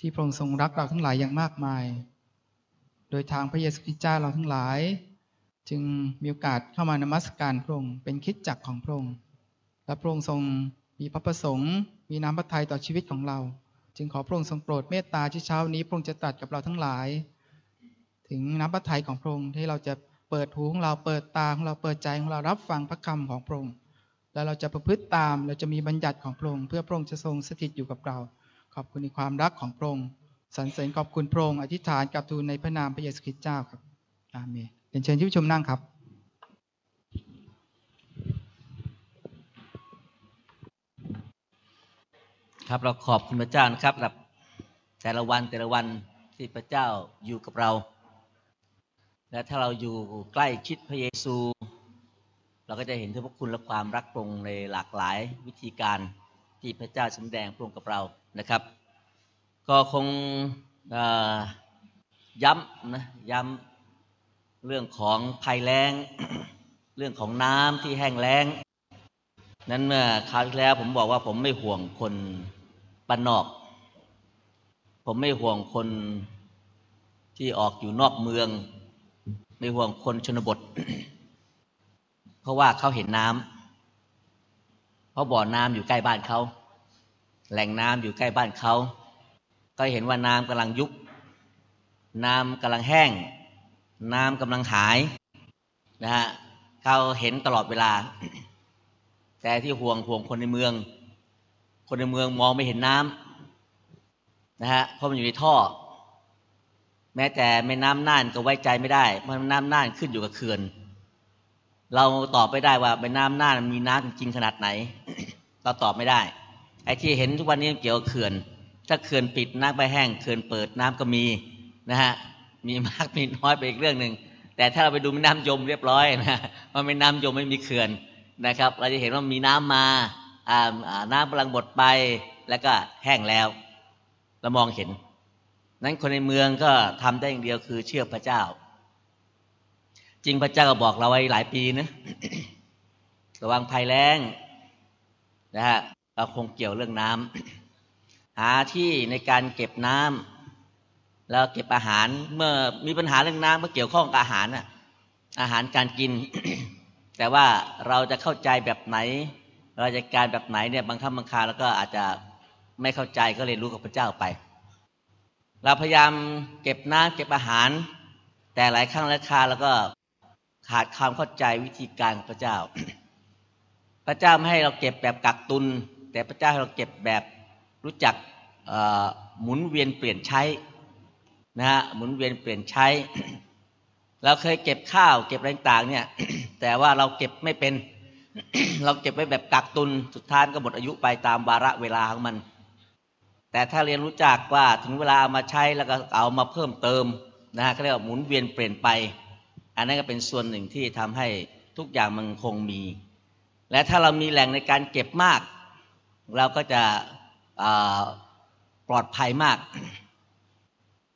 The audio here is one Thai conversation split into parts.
ที่พระองค์ทรงรักเราทั้งหลายอย่างมากมาย โดยทางพระเยซูคริสต์เจ้าเราทั้งหลาย จึงมีโอกาสเข้ามานมัสการพระองค์เป็นคิดจักของพระองค์ และพระองค์ทรงมีพระประสงค์ มีน้ำพระทัยต่อชีวิตของเรา จึงขอพระองค์ทรงโปรดเมตตาที่เช้านี้พระองค์จะตรัสกับเราทั้งหลาย ถึงน้ำพระทัยของพระองค์ที่เราจะเปิดหูของเราเปิดตาของเราเปิดใจของเรารับฟังพระคำของพระองค์ แล้วเราจะประพฤติตามเราจะมีบัญญัติของพระองค์เพื่อพระองค์จะทรงสถิตอยู่กับเรา ขอบคุณในความรักของพระองค์สรรเสริญขอบคุณพระองค์อธิษฐานกับทูลในพระนามพระเยซูคริสต์เจ้าครับอาเมนเรียนเชิญที่ผู้ชมนั่งครับ ครับเราขอบคุณพระเจ้านะครับแบบแต่ละวันแต่ละวันที่พระเจ้าอยู่กับเรา และถ้าเราอยู่ใกล้ชิดพระเยซู เราก็จะเห็นถึงพระคุณและความรักพระองค์ในหลากหลายวิธีการที่พระเจ้าแสดงพระองค์กับเรานะครับ ก็คงย้ำนะย้ำเรื่องของภัยแล้ง เรื่องของน้ำที่แห้งแล้ง นั้นเมื่อคราวที่แล้วผมบอกว่าผมไม่ห่วงคนบ้านนอก ผมไม่ห่วงคนที่ออกอยู่นอกเมือง ไม่ห่วงคนชนบท เพราะว่าเขาเห็นน้ำเพราะบ่อน้ำอยู่ใกล้บ้านเขา แหล่งน้ำอยู่ใกล้บ้านเขา ก็เห็นว่าน้ำกำลังยุบน้ำกำลังแห้ง น้ำกำลังหายนะฮะเขาเห็นตลอดเวลา แต่ที่ห่วงห่วงคนในเมือง คนในเมืองมองไม่เห็นน้ำนะฮะเพราะมันอยู่ในท่อ แม้แต่แม่น้ำน่านก็ไว้ใจไม่ได้เพราะน้ำน่านขึ้นอยู่กับเขื่อนเราตอบไม่ได้ว่าแม่น้ำน่านมีน้ำจริงขนาดไหน เราตอบไม่ได้ ไอ้ที่เห็นทุกวันนี้เกี่ยวกับเขื่อน ถ้าเขื่อนปิดน้ำไปแห้งเขื่อนเปิดน้ำก็มีนะฮะมีมากมีน้อยไปอีกเรื่องหนึ่งแต่ถ้าเราไปดูแม่น้ำยมเรียบร้อยนะว่าแม่น้ำยมไม่มีเขื่อนนะครับ เราจะเห็นว่ามีน้ำมาน้ำกำลังหมดไปแล้วก็แห้งแล้วเรามองเห็น นั้นคนในเมืองก็ทำได้อย่างเดียวคือเชื่อพระเจ้า จริงพระเจ้าก็บอกเราไว้หลายปีนะระวังภัยแรงนะฮะเราคงเกี่ยวเรื่องน้ำ หาที่ในการเก็บน้ำแล้วเก็บอาหารเมื่อมีปัญหาเรื่องน้ำก็เกี่ยวข้องกับอาหารนะอาหารการกิน แต่ว่าเราจะเข้าใจแบบไหน เราจะการแบบไหนเนี่ยบางครั้งบางคราแล้วก็อาจจะไม่เข้าใจก็เลยรู้กับพระเจ้าไป เราพยายามเก็บน้ำเก็บอาหาร แต่หลายครั้งหลายคาแล้วก็ขาดความเข้าใจวิธีการของพระเจ้า พระเจ้าไม่ให้เราเก็บแบบกักตุน แต่พระเจ้าให้เราเก็บแบบ รู้จักหมุนเวียนเปลี่ยนใช้นะฮะหมุนเวียนเปลี่ยนใช้ เราเคยเก็บข้าว เก็บอะไรต่างเนี่ย แต่ว่าเราเก็บไม่เป็น เราเก็บไว้แบบกักตุนสุดท้ายก็หมดอายุไปตามวาระเวลาของมัน แต่ถ้าเรียนรู้จักว่าถึงเวลาเอามาใช้แล้วก็เอามาเพิ่มเติมนะฮะเขาเรียกว่าหมุนเวียนเปลี่ยนไป อันนั้นก็เป็นส่วนหนึ่งที่ทำให้ทุกอย่างมันคงมี และถ้าเรามีแหล่งในการเก็บมาก เราก็จะ ปลอดภัยมาก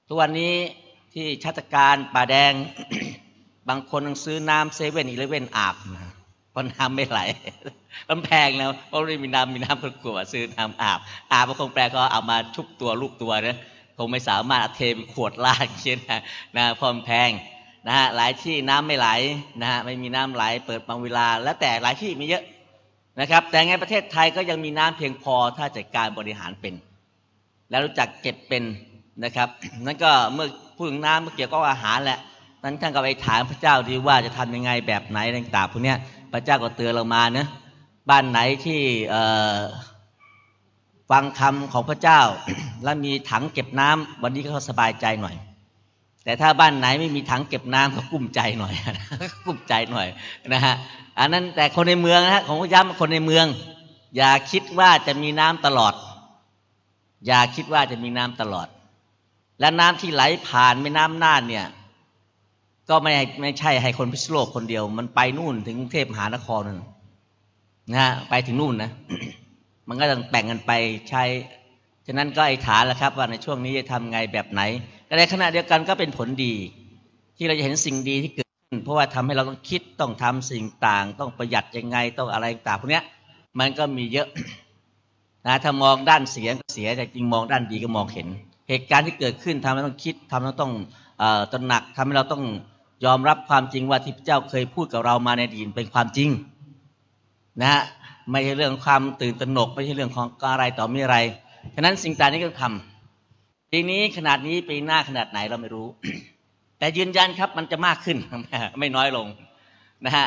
ทุกวันนี้ที่ชัตการป่าแดง บางคนต้องซื้อน้ำเซเว่นอีเลเว่นอาบนะเพราะน้ำไม่ไหลมันแพงแล้วเพราะไม่มีน้ำมีน้ำคนกลัวซื้อน้ำอาบ อาบก็คงแปลก็เอามาชุบตัวลูกตัวนะคงไม่สามารถเทเป็นขวดลาดเช่นนะนะพอมแพงนะฮะหลายที่น้ำไม่ไหลนะฮะไม่มีน้ำไหล เปิดบางเวลา แล้วแต่หลายที่มีเยอะ นะครับ แต่ไงประเทศไทยก็ยังมีน้ำเพียงพอถ้าจัดการบริหารเป็น แล้วรู้จักเก็บเป็นนะครับ นั่นก็เมื่อพูดถึงน้ำเมื่อเกี่ยวกับอาหารแหละนั้นท่านก็ไปถามพระเจ้าดีว่าจะทำยังไงแบบไหนต่างๆพวกนี้พระเจ้าก็เตือนเรามาเนะบ้านไหนที่ฟังคำของพระเจ้า และมีถังเก็บน้ำวันนี้ก็สบายใจหน่อย แต่ถ้าบ้านไหนไม่มีถังเก็บน้ำก็กุ้มใจหน่อยกุ้มใจหน่อยนะฮะอันนั้นแต่คนในเมืองนะฮะของพระย้ำคนในเมือง อย่าคิดว่าจะมีน้ำตลอด อย่าคิดว่าจะมีน้ำตลอด และน้ำที่ไหลผ่านแม่น้ำน่านเนี่ย ก็ไม่ไม่ใช่ให้คนพิษโลกคนเดียว มันไปนู่นถึงกรุงเทพมหานครนั่นนะฮะไปถึงนู่นนะมันก็ต้องแบ่งกันไปใช้ฉะนั้นก็ไอ้ฐานแหละครับ ว่าในช่วงนี้จะทำไงแบบไหน แต่ในขณะเดียวกันก็เป็นผลดี ที่เราจะเห็นสิ่งดีที่เกิดขึ้น เพราะว่าทำให้เราต้องคิดต้องทำสิ่งต่าง ต้องประหยัดยังไงต้องอะไรต่างพวกนี้มันก็มีเยอะนะถ้ามองด้านเสียก็เสียแต่จริงมองด้านดีก็มองเห็น เหตุการณ์ที่เกิดขึ้นทำให้เราต้องคิดทำให้เราต้องตระหนักทำให้เราต้องยอมรับความจริงว่าที่พระเจ้าเคยพูดกับเรามาในอดีตเป็นความจริง นะฮะไม่ใช่เรื่องความตื่นตระหนก ไม่ใช่เรื่องของอะไรต่อมีอะไรฉะนั้นสิ่งต่างนี้ก็ทำ ปีนี้ขนาดนี้ปีหน้าขนาดไหนเราไม่รู้ แต่ยืนยันครับมันจะมากขึ้น ไม่น้อยลงนะฮะ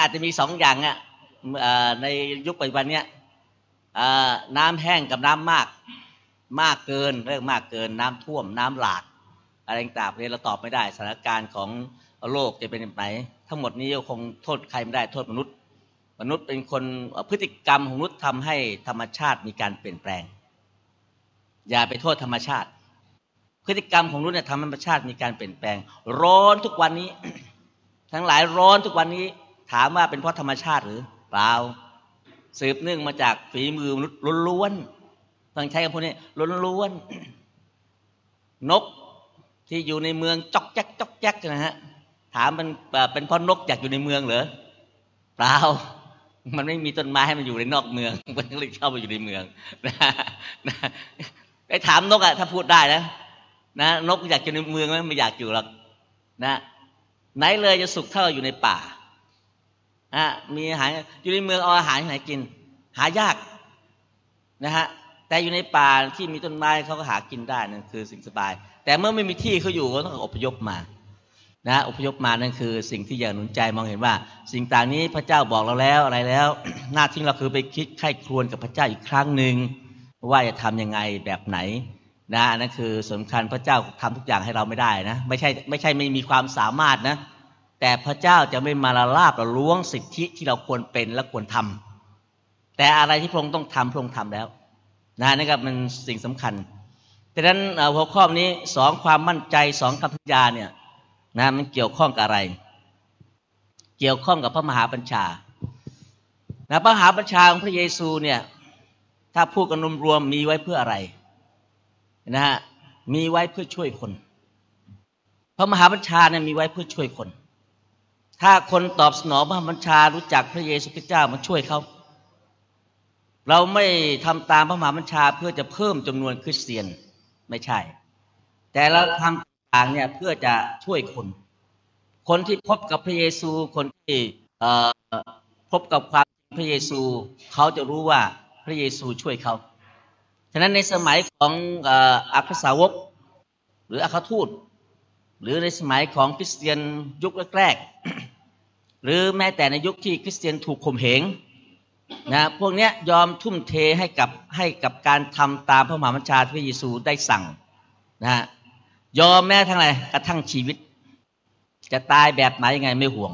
อาจจะมีสองอย่างอะในยุคปัจจุบันเนี้ยน้ำแห้งกับน้ำมาก มากเกินเรื่องมากเกิน น้ำท่วมน้ำหลากอะไรต่างๆเนี่ยเราตอบไม่ได้สถานการณ์ของโลกจะเป็นแบบไหน ทั้งหมดนี้คงโทษใครไม่ได้โทษมนุษย์ มนุษย์เป็นคนพฤติกรรมของมนุษย์ทำให้ธรรมชาติมีการเปลี่ยนแปลง อย่าไปโทษธรรมชาติ พฤติกรรมของมนุษย์เนี่ยทำให้ธรรมชาติมีการเปลี่ยนแปลง ร้อนทุกวันนี้ ทั้งหลายร้อนทุกวันนี้ ถามว่าเป็นเพราะธรรมชาติหรือเปล่าสืบเนื่องมาจากฝีมือมนุษย์ล้วนๆต้องใช้คำพูดนี้ล้วนๆนกที่อยู่ในเมืองจอกแจ๊กจอกแจ๊กนะฮะถามมันเป็นเพราะนกอยากอยู่ในเมืองเหรอเปล่ามันไม่มีต้นไม้ให้มันอยู่ในนอกเมือง มันเลยเข้าไปอยู่ในเมืองนะ ไปถามนกอะถ้าพูดได้นะนะนกอยากอยู่ในเมืองไหมไม่อยากอยู่หรอกนะไหนเลยจะสุขเท่าอยู่ในป่าอะมีอาหารอยู่ในเมืองเอาอาหารที่ไหนกิน หายากนะฮะแต่อยู่ในป่าที่มีต้นไม้เขาก็หากินได้นั่นคือสิ่งสบาย แต่เมื่อไม่มีที่เขาอยู่ก็ต้องอพยพมานะอพยพมานั่นคือสิ่งที่อย่ากหนุนใจมองเห็นว่า สิ่งต่างนี้พระเจ้าบอกเราแล้วอะไรแล้ว หน้าที่เราคือไปคิดไข้ครวญกับพระเจ้าอีกครั้งหนึ่ง ว่าจะทํำยังไงแบบไหนนะนั่นคือสำคัญพระเจ้าทำทุกอย่างให้เราไม่ได้นะ ไม่ใช่ไม่ใช่ไม่มีความสามารถนะ แต่พระเจ้าจะไม่มาละลาบละล้วงสิทธิที่เราควรเป็นและควรทำแต่อะไรที่พระองค์ต้องทำพระองค์ทำแล้วนะนี่ครับมันสิ่งสำคัญดังนั้นหัวข้อนี้สองความมั่นใจสองคำพัญญาเนี่ยนะมันเกี่ยวข้องกับอะไร เกี่ยวข้องกับพระมหาบัญชานะพระมหาบัญชาของพระเยซูเนี่ย ถ้าพูดกันรวมๆมีไว้เพื่ออะไรนะฮะมีไว้เพื่อช่วยคนพระมหาบัญชาเนี่ยมีไว้เพื่อช่วยคน ถ้าคนตอบสนองพระบัญชารู้จักพระเยซูคริสต์เจ้ามาช่วยเขาเราไม่ทำตามพระมหาบัญชาเพื่อจะเพิ่มจำนวนคริสเตียนไม่ใช่ แต่เราทำต่างเนี่ยเพื่อจะช่วยคน คนที่พบกับพระเยซูคนที่พบกับความพระเยซูเขาจะรู้ว่า ระเยซูช่วยเขา ฉะนั้นในสมัยของอัครสาวก หรืออัครทูต หรือในสมัยของคริสเตียนยุคแรกๆหรือแม้แต่ในยุคที่คริสเตียนถูกข่มเหงนะพวกนี้ยอมทุ่มเทให้กับให้กับการทำตามพระมหาบัญชาที่พระเยซูได้สั่งนะยอมแม้ทั้งอะไรกระทั่งชีวิต จะตายแบบไหนยังไงไม่ห่วง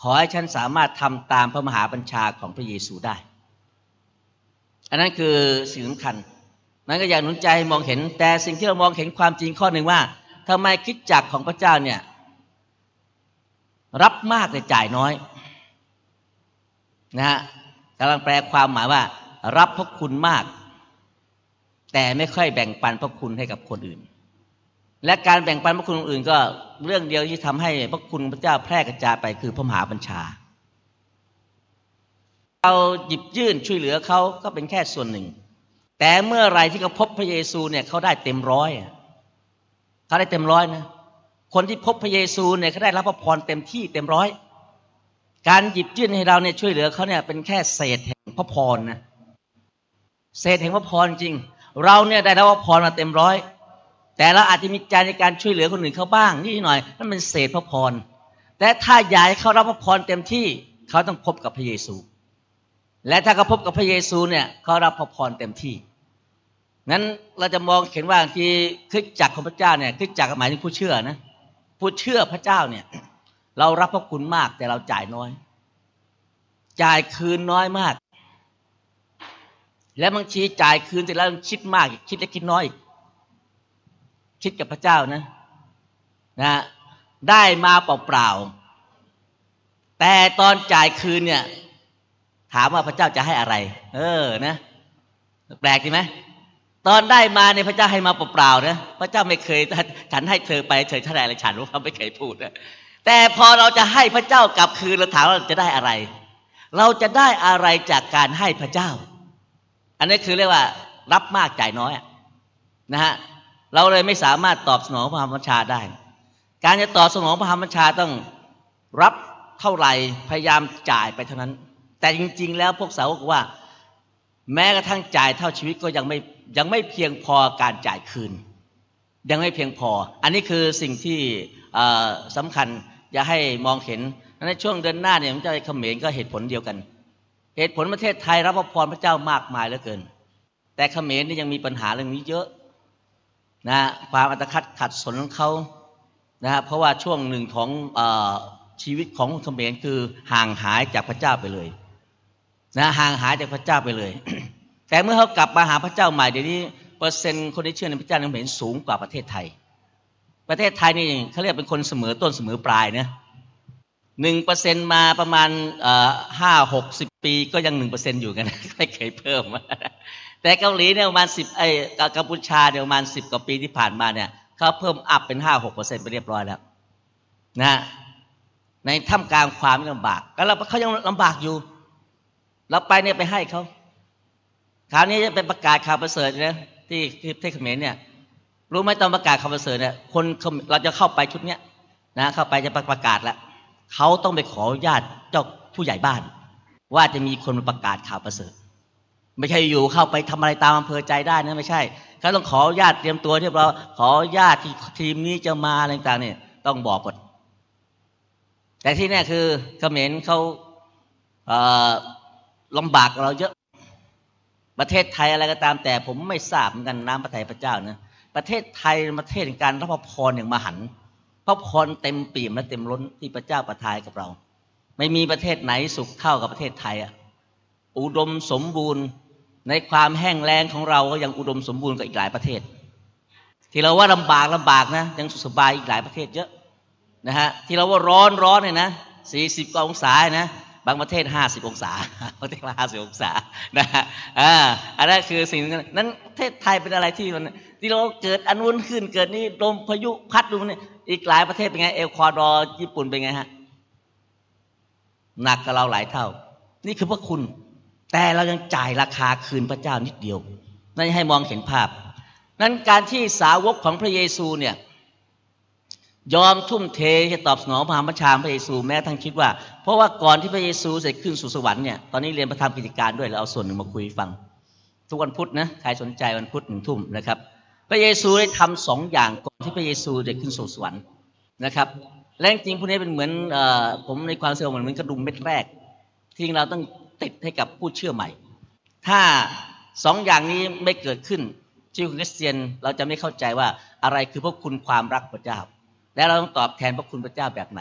ขอให้ฉันสามารถทำตามพระมหาบัญชาของพระเยซูได้ อันนั้นคือสิ่งสำคัญนั้นก็อยากหนุนใจมองเห็น แต่สิ่งที่เรามองเห็นความจริงข้อหนึ่งว่าทำไมคิดจักของพระเจ้าเนี่ย รับมากแต่จ่ายน้อย นะฮะกำลังแปลความหมายว่า รับพระคุณมาก แต่ไม่ค่อยแบ่งปันพระคุณให้กับคนอื่น และการแบ่งปันพระคุณคนอื่น ก็เรื่องเดียวที่ทำให้พระคุณพระเจ้าแพร่กระจายไปคือพระมหาบัญชา เราหยิบยื่นช่วยเหลือเขาก็เป็นแค่ส่วนหนึ่ง แต่เมื่อไรที่เขาพบพระเยซูเนี่ยเขาได้เต็มร้อยเขาได้เต็มร้อยนะคนที่พบพระเยซูเนี่ยเขาได้รับพระพรเต็มที่เต็มร้อย การหยิบยื่นให้เราเนี่ยช่วยเหลือเขาเนี่ยเป็นแค่เศษแห่งพระพรนะเศษแห่งพระพรจริง เราเนี่ยได้รับพระพรมาเต็มร้อย แต่เราอาจจะมีใจในการช่วยเหลือคนอื่นเขาบ้างนิดหน่อยนั่นเป็นเศษพระพรแต่ถ้าอยากให้เขารับพระพรเต็มที่เขาต้องพบกับพระเยซู และถ้าเขาพบกับพระเยซูเนี่ยเขารับพระพรเต็มที่นั้นเราจะมองเห็นว่าที่คริสจักรของพระเจ้าเนี่ยคริสจักรหมายถึงผู้เชื่อนะผู้เชื่อพระเจ้าเนี่ย เรารับพระคุณมากแต่เราจ่ายน้อย จ่ายคืนน้อยมาก และบางทีจ่ายคืนแต่แล้วคิดมากคิดและคิดน้อย คิดกับพระเจ้านะนะได้มาเปล่าๆแต่ตอนจ่ายคืนเนี่ย ถามว่าพระเจ้าจะให้อะไร เออนะ แปลกใช่ไหมตอนได้มาเนี่ยพระเจ้าให้มาเปล่าๆนะพระเจ้าไม่เคยฉันให้เธอไปเธอเท่าไรเลยฉันว่าไม่เคยพูดนะแต่พอเราจะให้พระเจ้ากลับคืนเราถามว่าจะได้อะไร เราจะได้อะไรจากการให้พระเจ้า อันนี้คือเรียกว่า รับมากจ่ายน้อยนะฮะเราเลยไม่สามารถตอบสนองพระธรรมบัญชาได้ การจะตอบสนองพระธรรมบัญชาต้องรับเท่าไหร่พยายามจ่ายไปเท่านั้น แต่จริง ๆ แล้วพวกสาวกว่า แม้กระทั่งจ่ายเท่าชีวิตก็ยังไม่ยังไม่เพียงพอการจ่ายคืน ยังไม่เพียงพอ อันนี้คือสิ่งที่สำคัญอย่าให้มองเห็นในช่วงเดือนหน้าเนี่ยมันจะเขมรก็เหตุผลเดียวกัน เหตุผลประเทศไทยรับพรพระเจ้ามากมายเหลือเกิน แต่เขมรนี่ยังมีปัญหาเรื่องนี้เยอะนะความอัตคัดขัดสนของเขานะฮะเพราะว่าช่วงหนึ่งของอชีวิตของเขมรคือห่างหายจากพระเจ้าไปเลย นะห่างหายจากพระเจ้าไปเลย แต่เมื่อเขากลับมาหาพระเจ้าใหม่เดี๋ยวนี้เปอร์เซ็นต์คนที่เชื่อในพระเจ้าในเขมรสูงกว่าประเทศไทย ประเทศไทยนี่เขาเรียกเป็นคนเสมอต้นเสมอปลายนะหนึ่งเปอร์เซ็นมาประมาณห้าหกสิบปีก็ยังหนึ่งเปอร์เซ็นอยู่กันไม่เคยเพิ่ม แต่เกาหลีเนี่ยประมาณสิบไอ้กัมพูชาเนี่ยประมาณสิบกว่าปีที่ผ่านมาเนี่ยเขาเพิ่มอัพเป็นห้าหกเปอร์เซ็นไปเรียบร้อยแล้วนะในท่ามกลางความลำบากก็เราเขายังลำบากอยู่ เราไปเนี่ยไปให้เขาคราวนี้จะเป็นประกาศข่าวประเสริฐนะที่ที่เขมรเนี่ยรู้ไหมตอนประกาศข่าวประเสริฐเนี่ยคนเราจะเข้าไปชุดเนี้ยนะเข้าไปจะประกาศแล้วเขาต้องไปขออนุญาตเจ้าผู้ใหญ่บ้าน ว่าจะมีคนมาประกาศข่าวประเสริฐ ไม่ใช่อยู่เข้าไปทำอะไรตามอำเภอใจได้นะไม่ใช่เขาต้องขออนุญาตเตรียมตัวที่เราขออนุญาตที่ทีมนี้จะมาอะไรต่างเนี่ย ต้องบอกหมดแต่ที่นี่คือเขมรเขา ลำบากเราเยอะ ประเทศไทยอะไรก็ตาม แต่ผมไม่ทราบเหมือนกันน้ำพระทัยพระเจ้านะประเทศไทยประเทศการรับพรอย่างมหันพระพรเต็มปี่มและเต็มล้นที่พระเจ้าประทายกับเรา ไม่มีประเทศไหนสุขเท่ากับประเทศไทยอะอุดมสมบูรณ์ในความแห้งแล้งของเราก็ยังอุดมสมบูรณ์กับอีกหลายประเทศ ที่เราว่าลำบากลำบากนะยังสุขสบายอีกหลายประเทศเยอะนะฮะที่เราว่าร้อนร้อนเนี่ยนะสี่สิบกว่าองศานะ บางประเทศห้าสิบองศาประเทศละห้าสิบองศานะฮะอ่าอันนั้นคือสิ่งนั้นประเทศไทยเป็นอะไรที่มันที่เราเกิดอันวุ่นขึ้นเกิดนี่ลมพายุพัดดูนี่อีกหลายประเทศเป็นไงเอลควาดอร์ญี่ปุ่นเป็นไงฮะหนักกับเราหลายเท่า นี่คือพระคุณ แต่เรายังจ่ายราคาคืนพระเจ้านิดเดียว นั่นให้มองเห็นภาพ นั้นการที่สาวกของพระเยซูเนี่ย ยอมทุ่มเทจะตอบสนองพระบัญชาพระเยซูแม้ทั้งคิดว่า เพราะว่าก่อนที่พระเยซูจะขึ้นสู่สวรรค์เนี่ยตอนนี้เรียนประธรรมกิจการด้วยเราเอาส่วนหนึ่งมาคุยฟัง ทุกวันพุธนะใครสนใจวันพุธหนึ่งทุ่มนะครับ พระเยซูได้ทำสองอย่างก่อนที่พระเยซูจะขึ้นสู่สวรรค์นะครับและจริงพวกนี้เป็นเหมือนอผมในความเสื่อมเหมือนกระดุมเม็ดแรก ที่เราต้องติดให้กับผู้เชื่อใหม่ ถ้าสองอย่างนี้ไม่เกิดขึ้นชีวิตคริสเตียนเราจะไม่เข้าใจว่าอะไรคือพระคุณความรักพระเจ้า และเราต้องตอบแทนพระคุณพระเจ้าแบบไหน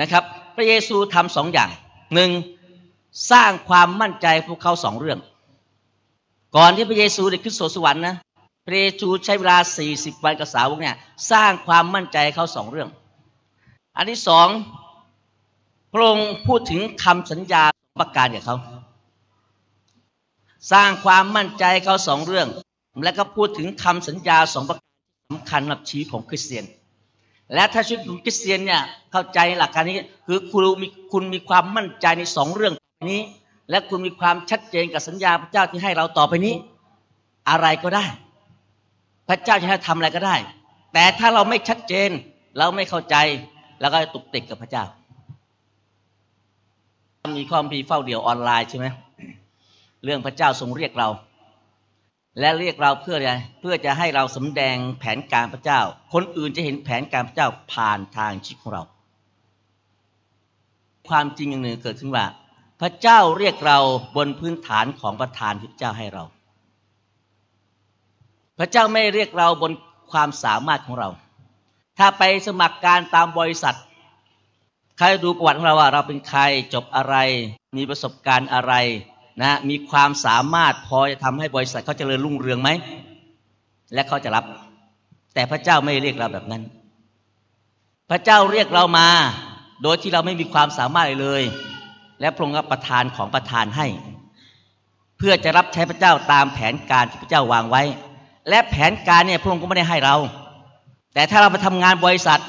นะครับ พระเยซูทำสองอย่างหนึ่งสร้างความมั่นใจพวกเขาสองเรื่อง ก่อนที่พระเยซูได้ขึ้นสู่สวรรค์นะพระเยซูใช้เวลา 40 วันกับสาวกเนี่ย สร้างความมั่นใจเขาสองเรื่อง อันที่สองพระองค์พูดถึงคำสัญญาประการกับเขา สร้างความมั่นใจเขาสองเรื่อง และก็พูดถึงคำสัญญาสองประการสำคัญสำหรับชีวิตของคริสเตียน และถ้าชีวิตของคริสเตียนเนี่ยเข้าใจหลักการนี้คือคุณมีคุณมีความมั่นใจในสองเรื่องนี้ และคุณมีความชัดเจนกับสัญญาพระเจ้าที่ให้เราต่อไปนี้ อะไรก็ได้ พระเจ้าจะให้ทำอะไรก็ได้ แต่ถ้าเราไม่ชัดเจน เราไม่เข้าใจเราก็ตุกติดกับพระเจ้า มีข้อมีเฝ้าเดี่ยวออนไลน์ใช่ไหมเรื่องพระเจ้าทรงเรียกเรา และเรียกเราเพื่ออะไรเพื่อจะให้เราสำแดงแผนการพระเจ้า คนอื่นจะเห็นแผนการพระเจ้าผ่านทางชีวิตของเรา ความจริงอย่างหนึ่งเกิดขึ้นว่า พระเจ้าเรียกเราบนพื้นฐานของประทานที่พระเจ้าให้เรา พระเจ้าไม่เรียกเราบนความสามารถของเรา ถ้าไปสมัครการตามบริษัทใครดูประวัติของเราว่า เราเป็นใครจบอะไร มีประสบการณ์อะไร นะมีความสามารถพอจะทำให้บริษัทเขาจเจริญรุ่งเรืองไหม และเขาจะรับ แต่พระเจ้าไม่เรียกเราแบบนั้น พระเจ้าเรียกเรามา โดยที่เราไม่มีความสามารถเลย และพระองค์ประทานของประทานให้ เพื่อจะรับใช้พระเจ้าตามแผนการที่พระเจ้าวางไว้ และแผนการเนี่ยพระองค์ก็ไม่ได้ให้เรา แต่ถ้าเราไปทำงานบริษัท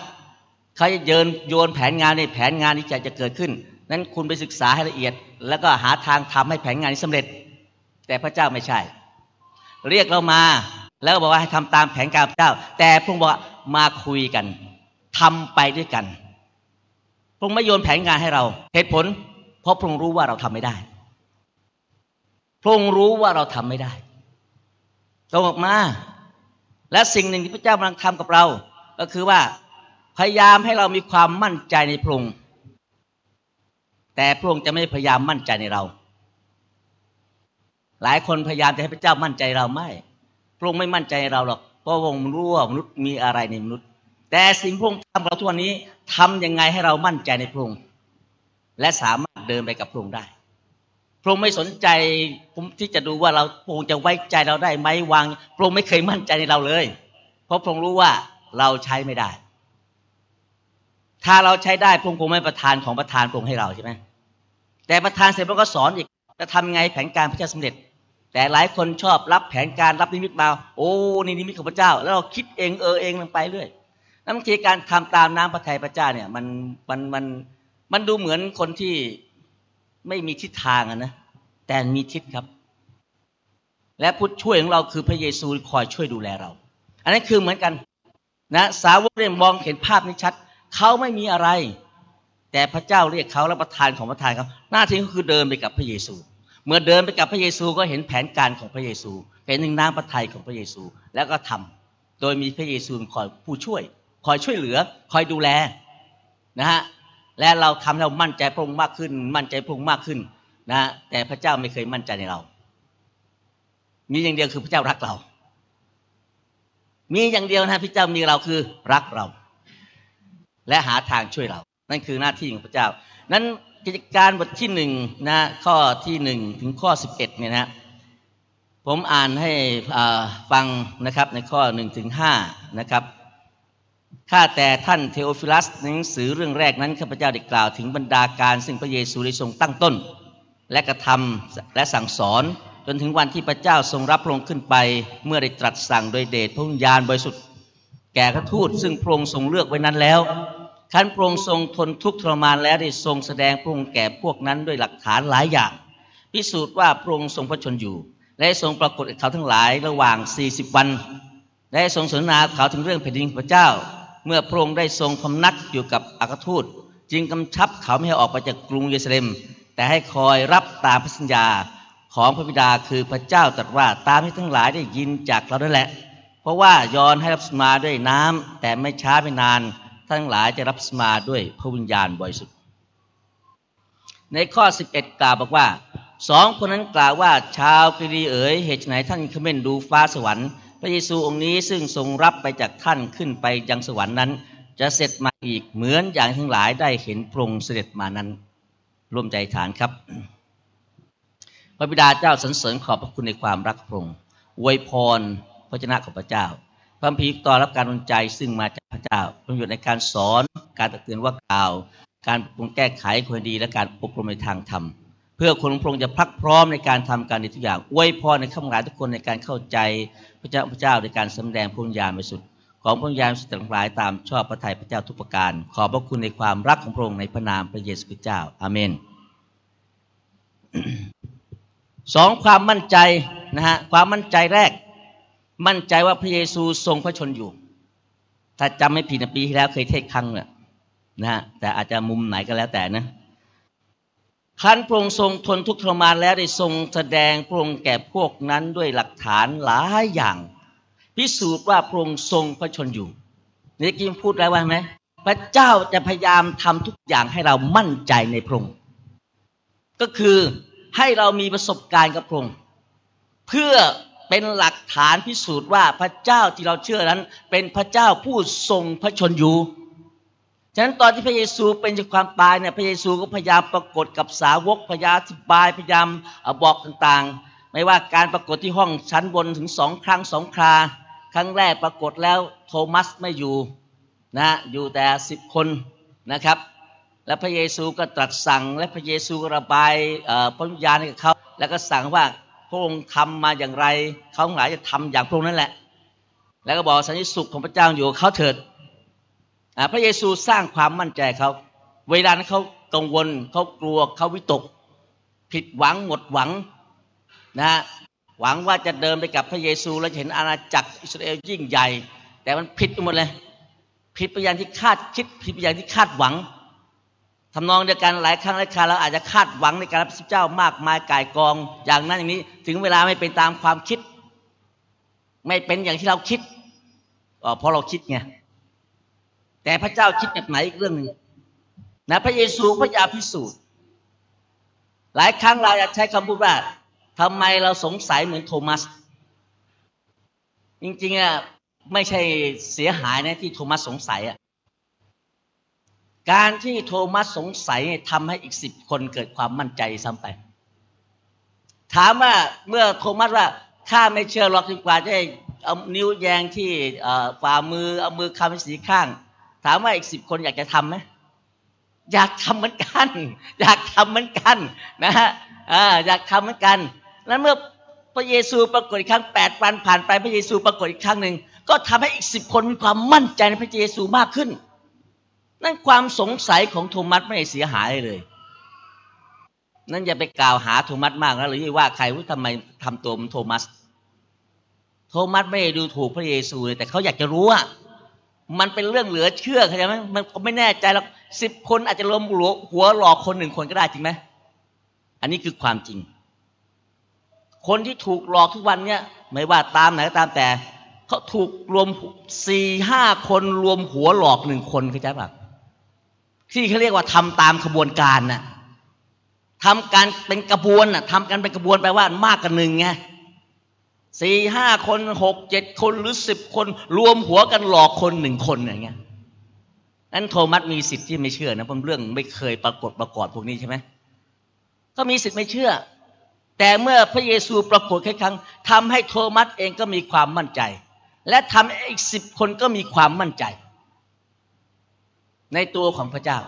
เขาจะโยนโยนแผนงานในแผนงานนี้จะจะเกิดขึ้น นั้นคุณไปศึกษาให้ละเอียด แล้วก็หาทางทำให้แผนงานนี้สำเร็จ แต่พระเจ้าไม่ใช่ เรียกเรามา แล้วก็บอกว่าให้ทำตามแผนการพระเจ้า แต่พระองค์บอกมาคุยกันทำไปด้วยกันพระองค์ไม่โยนแผนงานให้เรา เหตุผล เพราะพระองค์รู้ว่าเราทำไม่ได้พระองค์รู้ว่าเราทำไม่ได้เราออกมา และสิ่งหนึ่งที่พระเจ้ากำลังทำกับเรา ก็คือว่าพยายามให้เรามีความมั่นใจในพระองค์ แต่พระองค์จะไม่พยายามมั่นใจในเรา หลายคนพยายามจะให้พระเจ้ามั่นใจเราไม่ พระองค์ไม่มั่นใจเราหรอก เพราะพระองค์รู้ว่ามนุษย์มีอะไรในมนุษย์ แต่สิ่งพระองค์ทำเราทุกวันนี้ทํำยังไงให้เรามั่นใจในพระองค์ และสามารถเดินไปกับพระองค์ได้ พระองค์ไม่สนใจที่จะดูว่าเราพระองค์จะไว้ใจเราได้ไหมวาง พระองค์ไม่เคยมั่นใจในเราเลย เพราะพระองค์รู้ว่าเราใช้ไม่ได้ ถ้าเราใช้ได้พระองค์คงไม่ประทานของประทานพระองค์ให้เราใช่ไหม แต่ประทานเสร็จพระก็สอนอีกจะทำไงแผนการพระเจ้าสำเร็จ แต่หลายคนชอบรับแผนการรับนิมิตมา โอ้นี่นิมิตของพระเจ้า แล้วเราคิดเองเออเองมันไปเรื่อยนั่นบางทีการทำตามน้ำพระทัยพระเจ้าเนี่ยมันมันมันมันดูเหมือนคนที่ไม่มีทิศทางนะแต่มีทิศครับ และผู้ช่วยของเราคือพระเยซูคอยช่วยดูแลเรา อันนั้นคือเหมือนกันนะสาวกเนี่ยมองเห็นภาพนี้ชัด เขาไม่มีอะไร แต่พระเจ้าเรียกเขาและประทานของประทานเขาหน้าที่ก็คือเดินไปกับพระเยซู เมื่อเดินไปกับพระเยซูก็เห็นแผนการของพระเยซูเป็นหนึ่งน้ำพระทัยของพระเยซู แล้วก็ทำโดยมีพระเยซูคอยผู้ช่วย คอยช่วยเหลือ คอยดูแลนะฮะและเราทำเรามั่นใจพระองค์มากขึ้น มั่นใจพระองค์มากขึ้นนะแต่พระเจ้าไม่เคยมั่นใจในเรา มีอย่างเดียวคือพระเจ้ารักเรา มีอย่างเดียวนะพระเจ้ามีเราคือรักเรา และหาทางช่วยเรา นั่นคือหน้าที่ของพระเจ้า นั้นกิจการบทที่หนึ่งนะข้อที่หนึ่งถึงข้อสิบเอ็ดเนี่ยนะผมอ่านให้ฟังนะครับในข้อหนึ่งถึงห้านะครับข้าแต่ท่านเทโอฟิลัสหนังสือเรื่องแรกนั้นข้าพเจ้าได้กล่าวถึงบรรดาการซึ่งพระเยซูได้ทรงตั้งต้น และกระทำและสั่งสอน จนถึงวันที่พระเจ้าทรงรับลงขึ้นไป เมื่อได้ตรัสสั่งโดยเดชพระวิญญาณบริสุทธิ์แก่พระทูตซึ่งพระองค์ทรงเลือกไว้นั้นแล้ว ขันพระองค์ทรงทนทุกข์ทรมานแล้วได้ทรงแสดงพระองค์แก่พวกนั้นด้วยหลักฐานหลายอย่าง พิสูจน์ว่าพระองค์ทรงพระชนอยู่ และทรงปรากฏกับเขาทั้งหลายระหว่าง 40 วัน และทรงสนทนาเขาถึงเรื่องแผ่นดินพระเจ้า เมื่อพระองค์ได้ทรงพำนักอยู่กับอัครทูต จึงกำชับเขาไม่ให้ออกไปจากกรุงเยรูซาเล็ม แต่ให้คอยรับตามพระสัญญาของพระบิดาคือพระเจ้าตรัสว่าตามที่ทั้งหลายได้ยินจากเราด้แหละ เพราะว่ายอนให้รับสมาด้วยน้ำแต่ไม่ช้าไม่นาน ทั้งหลายจะรับสมาด้วยพระวิญญาณบริสุทธิ์ ในข้อ 11 กล่าวบอกว่าสองคนนั้นกล่าวว่าชาวกรีเอ๋ยเหตุไหนท่านเขม่นดูฟ้าสวรรค์ พระเยซูองค์นี้ซึ่งทรงรับไปจากท่านขึ้นไปยังสวรรค์นั้น จะเสร็จมาอีกเหมือนอย่างทั้งหลายได้เห็นพระองค์เสด็จมานั้นร่วมใจฐานครับ พระบิดาเจ้าสรรเสริญขอบพระคุณในความรักพระองค์อวยพรพระเจ้าของพระเจ้า พระพีต่อรับการดลใจซึ่งมาจากพระเจ้าประโยชน์ในการสอนการตักเตือนว่ากล่าว การปรุงแก้ไขคนดีและการอบรมในทางธรรม เพื่อคนพระองค์จะพักพร้อมในการทำการดีทุกอย่างอวยพรในข้ามหลายทุกคนในการเข้าใจพระเจ้าพระเจ้าในการสำแดงพระญาณบริสุทธิ์ของพระญาณสุดทั้งหลายตามชอบพระทัยพระเจ้าทุกประการ ขอบพระคุณในความรักของพระองค์ในพระนามพระเยซูคริสต์เจ้าอาเมนสองความมั่นใจนะฮะความมั่นใจแรก มั่นใจว่าพระเยซูทรงพระชนอยู่ ถ้าจำไม่ผิดในปีที่แล้วเคยเทศครั้งเนี่ยนะฮะแต่อาจจะมุมไหนก็แล้วแต่นะขันพระองค์ทรงทนทุกข์ทรมานแล้วได้ทรงแสดงพระองค์แก่พวกนั้นด้วยหลักฐานหลายอย่าง พิสูจน์ว่าพระองค์ทรงพระชนอยู่นี่กิมพูดแล้วว่าไหมพระเจ้าจะพยายามทำทุกอย่างให้เรามั่นใจในพระองค์ก็คือให้เรามีประสบการณ์กับพระองค์เพื่อ เป็นหลักฐานพิสูจน์ว่าพระเจ้าที่เราเชื่อนั้น เป็นพระเจ้าผู้ทรงพระชนอยู่ฉะนั้นตอนที่พระเยซูเป็นจากความตายเนี่ยพระเยซูก็พยายามปรากฏกับสาวกพยายามอธิบายพยายามบอกต่างๆ ไม่ว่าการปรากฏที่ห้องชั้นบนถึงสองครั้งสองครา ครั้งแรกปรากฏแล้วโทมัสไม่อยู่นะอยู่แต่สิบคนนะครับ และพระเยซูก็ตรัสสั่งและพระเยซูกระบายพระวิญญาณให้กับเขาแล้วก็สั่งว่า พระองค์ทำมาอย่างไร เขาทั้งหลายจะทำอย่างพระองค์นั่นแหละ แล้วก็บอกสันติสุขของพระเจ้าอยู่เขาเถิดพระเยซูสร้างความมั่นใจเขาเวลานั้นเขากังวลเขากลัวเขาวิตก ผิดหวังหมดหวังนะหวังว่าจะเดินไปกับพระเยซูแล้วเห็นอาณาจักรอิสราเอลยิ่งใหญ่ แต่มันผิดไปหมดเลย ผิดไปอย่างที่คาดคิดผิดไปอย่างที่คาดหวัง ทำนองเดียวกันหลายครั้งหลายคราเราอาจจะคาดหวังในการรับพระเจ้ามากมายกายกอง อย่างนั้นอย่างนี้ ถึงเวลาไม่เป็นตามความคิด ไม่เป็นอย่างที่เราคิดเพราะเราคิดไงแต่พระเจ้าคิดแบบไหนอีกเรื่องหนึ่งนะพระเยซูพระยาพิสูจน์ หลายครั้งเราจะใช้คำพูดว่าทำไมเราสงสัยเหมือนโทมัส จริงๆอะไม่ใช่เสียหายนะที่โทมัสสงสัยอะ การที่โทมัสสงสัยทำให้อีกสิบคนเกิดความมั่นใจซ้ำไป ถามว่าเมื่อโทมัสว่าข้าไม่เชื่อหรอกดีกว่าจะเอานิ้วแยงที่ฝ่ามือเอามือคำสีข้าง ถามว่าอีกสิบคนอยากจะทำไหมอยากทำเหมือนกัน อยากทำเหมือนกันนะฮะอยากทำเหมือนกันแล้วเมื่อพระเยซูปรากฏอีกครั้งแปดวันผ่านไปพระเยซูปรากฏอีกครั้งหนึ่งก็ทำให้อีกสิบคนมีความมั่นใจในพระเยซูมากขึ้น นั่นความสงสัยของโทมัสไม่เสียหายเลย นั่นอย่าไปกล่าวหาโทมัสมากนะหรือว่าใครว่าทำไมทำตัวมันโทมัส โทมัสไม่ดูถูกพระเยซูเลยแต่เขาอยากจะรู้ว่ามันเป็นเรื่องเหลือเชื่อเข้าใจไหมมันไม่แน่ใจแล้วสิบคนอาจจะรวมหัวหลอกคนหนึ่งคนก็ได้จริงไหมอันนี้คือความจริง คนที่ถูกหลอกทุกวันเนี่ยไม่ว่าตามไหนก็ตามแต่เขาถูกรวมสี่ห้าคนรวมหัวหลอกหนึ่งคนเข้าใจปะ ที่เขาเรียกว่าทำตามขบวนการน่ะทำการเป็นกระบวนน่ะทำกันเป็นกระบวนแปลว่ามากกว่าหนึ่งไงสี่ห้าคนหกเจ็ดคนหรือสิบคน รวมหัวกันหลอกคนหนึ่งคนอย่างเงี้ยนั้นโทมัสมีสิทธิ์ที่ไม่เชื่อนะเพราะเรื่องไม่เคยปรากฏประกอบพวกนี้ใช่ไหมก็มีสิทธิ์ไม่เชื่อ แต่เมื่อพระเยซูปรากฏแค่ครั้งทำให้โทมัสเองก็มีความมั่นใจ และทำให้อีกสิบคนก็มีความมั่นใจ ในตัวของพระเจ้า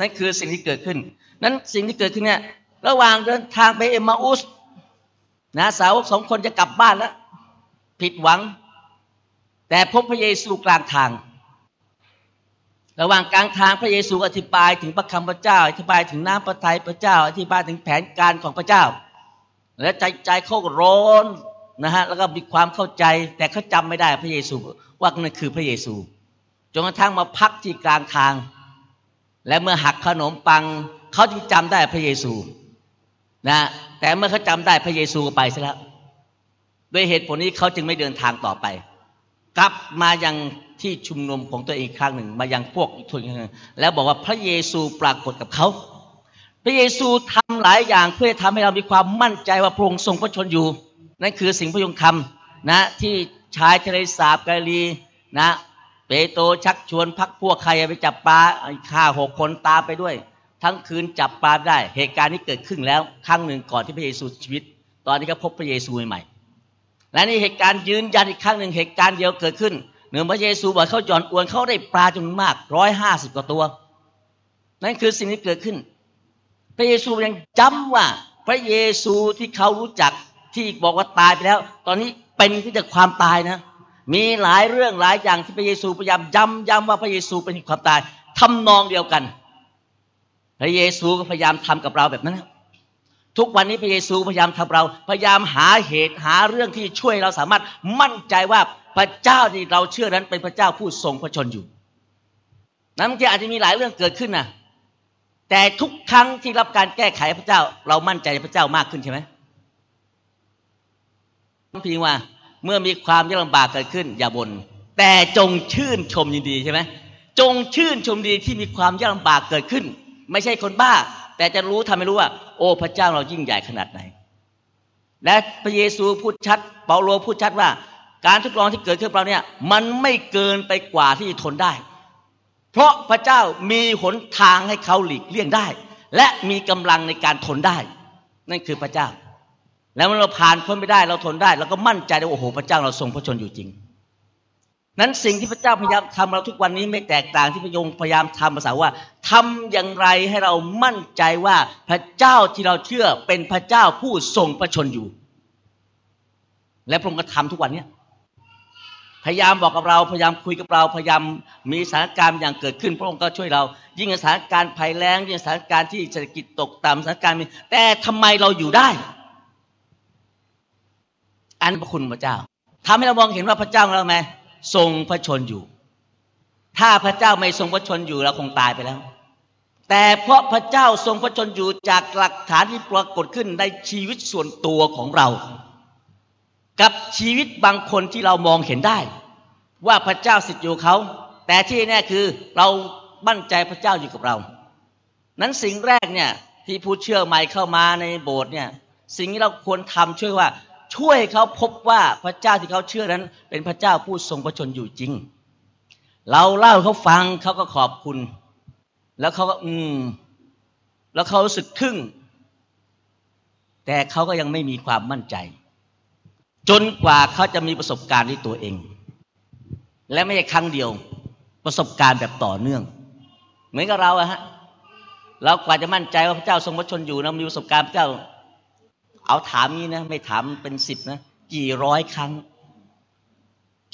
นั่นคือสิ่งที่เกิดขึ้น นั้นสิ่งที่เกิดขึ้นเนี่ยระหว่างเดินทางไปเอมาอุสนะสาวกสองคนจะกลับบ้านแล้วผิดหวัง แต่พบพระเยซูกลางทาง ระหว่างกลางทางพระเยซูอธิบายถึงพระคำพระเจ้า อธิบายถึงน้ำพระทัยพระเจ้า อธิบายถึงแผนการของพระเจ้า และใจใจเขาร้อนนะฮะแล้วก็มีความเข้าใจ แต่เขาจำไม่ได้พระเยซูว่านั่นคือพระเยซู จนกระทั่งมาพักที่กลางทาง และเมื่อหักขนมปัง เขาจึงจำได้พระเยซูนะแต่เมื่อเขาจำได้พระเยซูไปซะแล้วด้วยเหตุผลนี้เขาจึงไม่เดินทางต่อไป กลับมายังที่ชุมนุมของตัวเองครั้งหนึ่ง มายังพวกอีกคนหนึ่งแล้วบอกว่าพระเยซูปรากฏกับเขาพระเยซูทำหลายอย่างเพื่อทำให้เรามีความมั่นใจว่าพระองค์ทรงพระชนอยู่ นั่นคือสิ่งพระยงคำนะที่ชายทะเลสาบกาลีนะ เปโตรชักชวนพักพวกใครไปจับปลาฆ่าหกคนตามไปด้วย ทั้งคืนจับปลาได้ เหตุการณ์นี้เกิดขึ้นแล้วครั้งหนึ่งก่อนที่พระเยซูชีวิต ตอนนี้ก็พบพระเยซูใหม่และนี่เหตุการณ์ยืนยันอีกครั้งหนึ่งเหตุการณ์เดียวเกิดขึ้นหนึ่งพระเยซูบอกเขาหย่อนอวนเขาได้ปลาจำนวนมากร้อยห้าสิบกว่าตัว นั่นคือสิ่งที่เกิดขึ้น พระเยซูยังจำว่าพระเยซูที่เขารู้จักที่บอกว่าตายไปแล้ว ตอนนี้เป็นที่จากความตายนะ มีหลายเรื่องหลายอย่างที่พระเยซูพยายามย้ำย้ำว่าพระเยซูเป็นความตายทำนองเดียวกัน พระเยซูก็พยายามทำกับเราแบบนั้น ทุกวันนี้พระเยซูพยายามทำเรา พยายามหาเหตุหาเรื่องที่ช่วยเราสามารถมั่นใจว่าพระเจ้าที่เราเชื่อนั้นเป็นพระเจ้าผู้ทรงพระชนอยู่ นั้นที่อาจจะมีหลายเรื่องเกิดขึ้นนะแต่ทุกครั้งที่รับการแก้ไขพระเจ้า เรามั่นใจพระเจ้ามากขึ้นใช่ไหมพิงว่า เมื่อมีความยากลำบากเกิดขึ้น อย่าบน่นแต่จงชื่นชมยินดีใช่ไหมจงชื่นชมดีที่มีความยากลำบากเกิดขึ้น ไม่ใช่คนบ้า แต่จะรู้ทำให้รู้ว่า โอ้พระเจ้าเรายิ่งใหญ่ขนาดไหน และพระเยซูพูดชัด เปาโลพูดชัดว่า การทดลองที่เกิดขึ้นเราเนี่ย มันไม่เกินไปกว่าที่จะทนได้ เพราะพระเจ้ามีหนทางให้เขาหลีกเลี่ยงได้ และมีกำลังในการทนได้ นั่นคือพระเจ้า แล้วเมื่อเราผ่านพ้นไปได้เราทนได้เราก็มั่นใจว่าโอ้โหพระเจ้าเราทรงพระชนอยู่จริง นั้นสิ่งที่พระเจ้าพยายามทำเราทุกวันนี้ไม่แตกต่างที่พระยงพยายามทำภาษาว่าทำอย่างไรให้เรามั่นใจว่าพระเจ้าที่เราเชื่อเป็นพระเจ้าผู้ทรงพระชนอยู่ และพระองค์ก็ทำทุกวันนี้พยายามบอกกับเราพยายามคุยกับเราพยายามมีสถานการณ์อย่างเกิดขึ้น พระองค์ก็ช่วยเรา ยิ่งสถานการณ์ภัยแล้งยิ่งสถานการณ์ที่เศรษฐกิจตกต่ำสถานการณ์มีแต่ทำไมเราอยู่ได้ อันพระคุณพระเจ้าทำให้เรามองเห็นว่าพระเจ้าของเราไหมทรงพระชนอยู่ ถ้าพระเจ้าไม่ทรงพระชนอยู่เราคงตายไปแล้ว แต่เพราะพระเจ้าทรงพระชนอยู่จากหลักฐานที่ปรากฏขึ้นในชีวิตส่วนตัวของเรา กับชีวิตบางคนที่เรามองเห็นได้ ว่าพระเจ้าสิทธิ์อยู่เขา แต่ที่แน่คือเรามั่นใจพระเจ้าอยู่กับเรา นั้นสิ่งแรกเนี่ยที่ผู้เชื่อใหม่เข้ามาในโบสถ์เนี่ยสิ่งที่เราควรทำช่วยว่า ช่วยเขาพบว่าพระเจ้าที่เขาเชื่อนั้น เป็นพระเจ้าผู้ทรงพระชนอยู่จริง เราเล่าเขาฟังเขาก็ขอบคุณ แล้วเขาก็อืม แล้วเขารู้สึกทึ่ง แต่เขาก็ยังไม่มีความมั่นใจ จนกว่าเขาจะมีประสบการณ์ด้วยตัวเอง และไม่ใช่ครั้งเดียวประสบการณ์แบบต่อเนื่อง เหมือนกับเราอะฮะเรากว่าจะมั่นใจว่าพระเจ้าทรงพระชนอยู่นะมีประสบการณ์พระเจ้า เอาถามนี้นะ ไม่ถามเป็นสิบนะกี่ร้อยครั้ง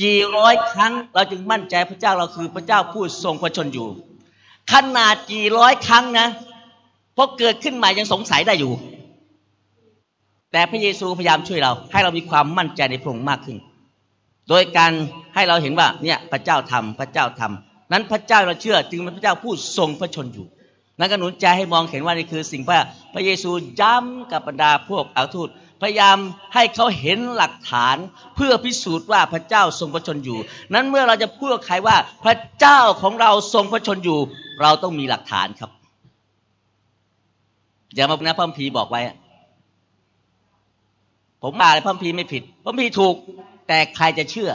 กี่ร้อยครั้ง เราจึงมั่นใจพระเจ้าเราคือพระเจ้าผู้ทรงพระชนอยู่ ขนาดกี่ร้อยครั้งนะพอเกิดขึ้นมายังสงสัยได้อยู่ แต่พระเยซูพยายามช่วยเรา ให้เรามีความมั่นใจในพระองค์มากขึ้น โดยการให้เราเห็นว่าเนี่ยพระเจ้าทำพระเจ้าทำนั้นพระเจ้าเราเชื่อจึงเป็นพระเจ้าผู้ทรงพระชนอยู่ นั่นก็หนุนใจให้มองเห็นว่านี่คือสิ่งพระพระเยซูย้ำกับบรรดาพวกอาทูตพยายามให้เขาเห็นหลักฐานเพื่อพิสูจน์ว่าพระเจ้าทรงพระชนอยู่ นั้นเมื่อเราจะพูดกับใครว่าพระเจ้าของเราทรงพระชนอยู่ เราต้องมีหลักฐานครับ อย่ามานะพระพีบอกไว้ ผมมาเลยพระพีไม่ผิดพระพีถูก แต่ใครจะเชื่อ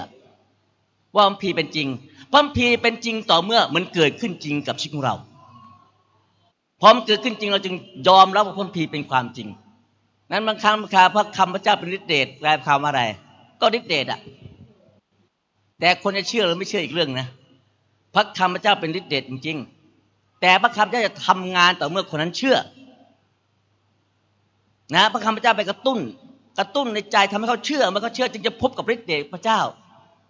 ว่าพระพีเป็นจริงพระพีเป็นจริงต่อเมื่อมันเกิดขึ้นจริงกับชีวิตของเรา พร้อมเกิดขึ้นจริงเราจึงยอมรับว่าพระพีเป็นความจริง นั้นบางครั้งบางคราพระคำพระเจ้าเป็นฤทธิเดชแปลความอะไร ก็ฤทธิเดชอะแต่คนจะเชื่อหรือไม่เชื่ออีกเรื่องนะพระคำพระเจ้าเป็นฤทธิเดชจริง ๆ แต่พระคำพระเจ้าจะทำงานต่อเมื่อคนนั้นเชื่อ นะพระคำพระเจ้าไปกระตุ้น กระตุ้นในใจทำให้เขาเชื่อเมื่อเขาเชื่อจึงจะพบกับฤทธิเดชพระเจ้า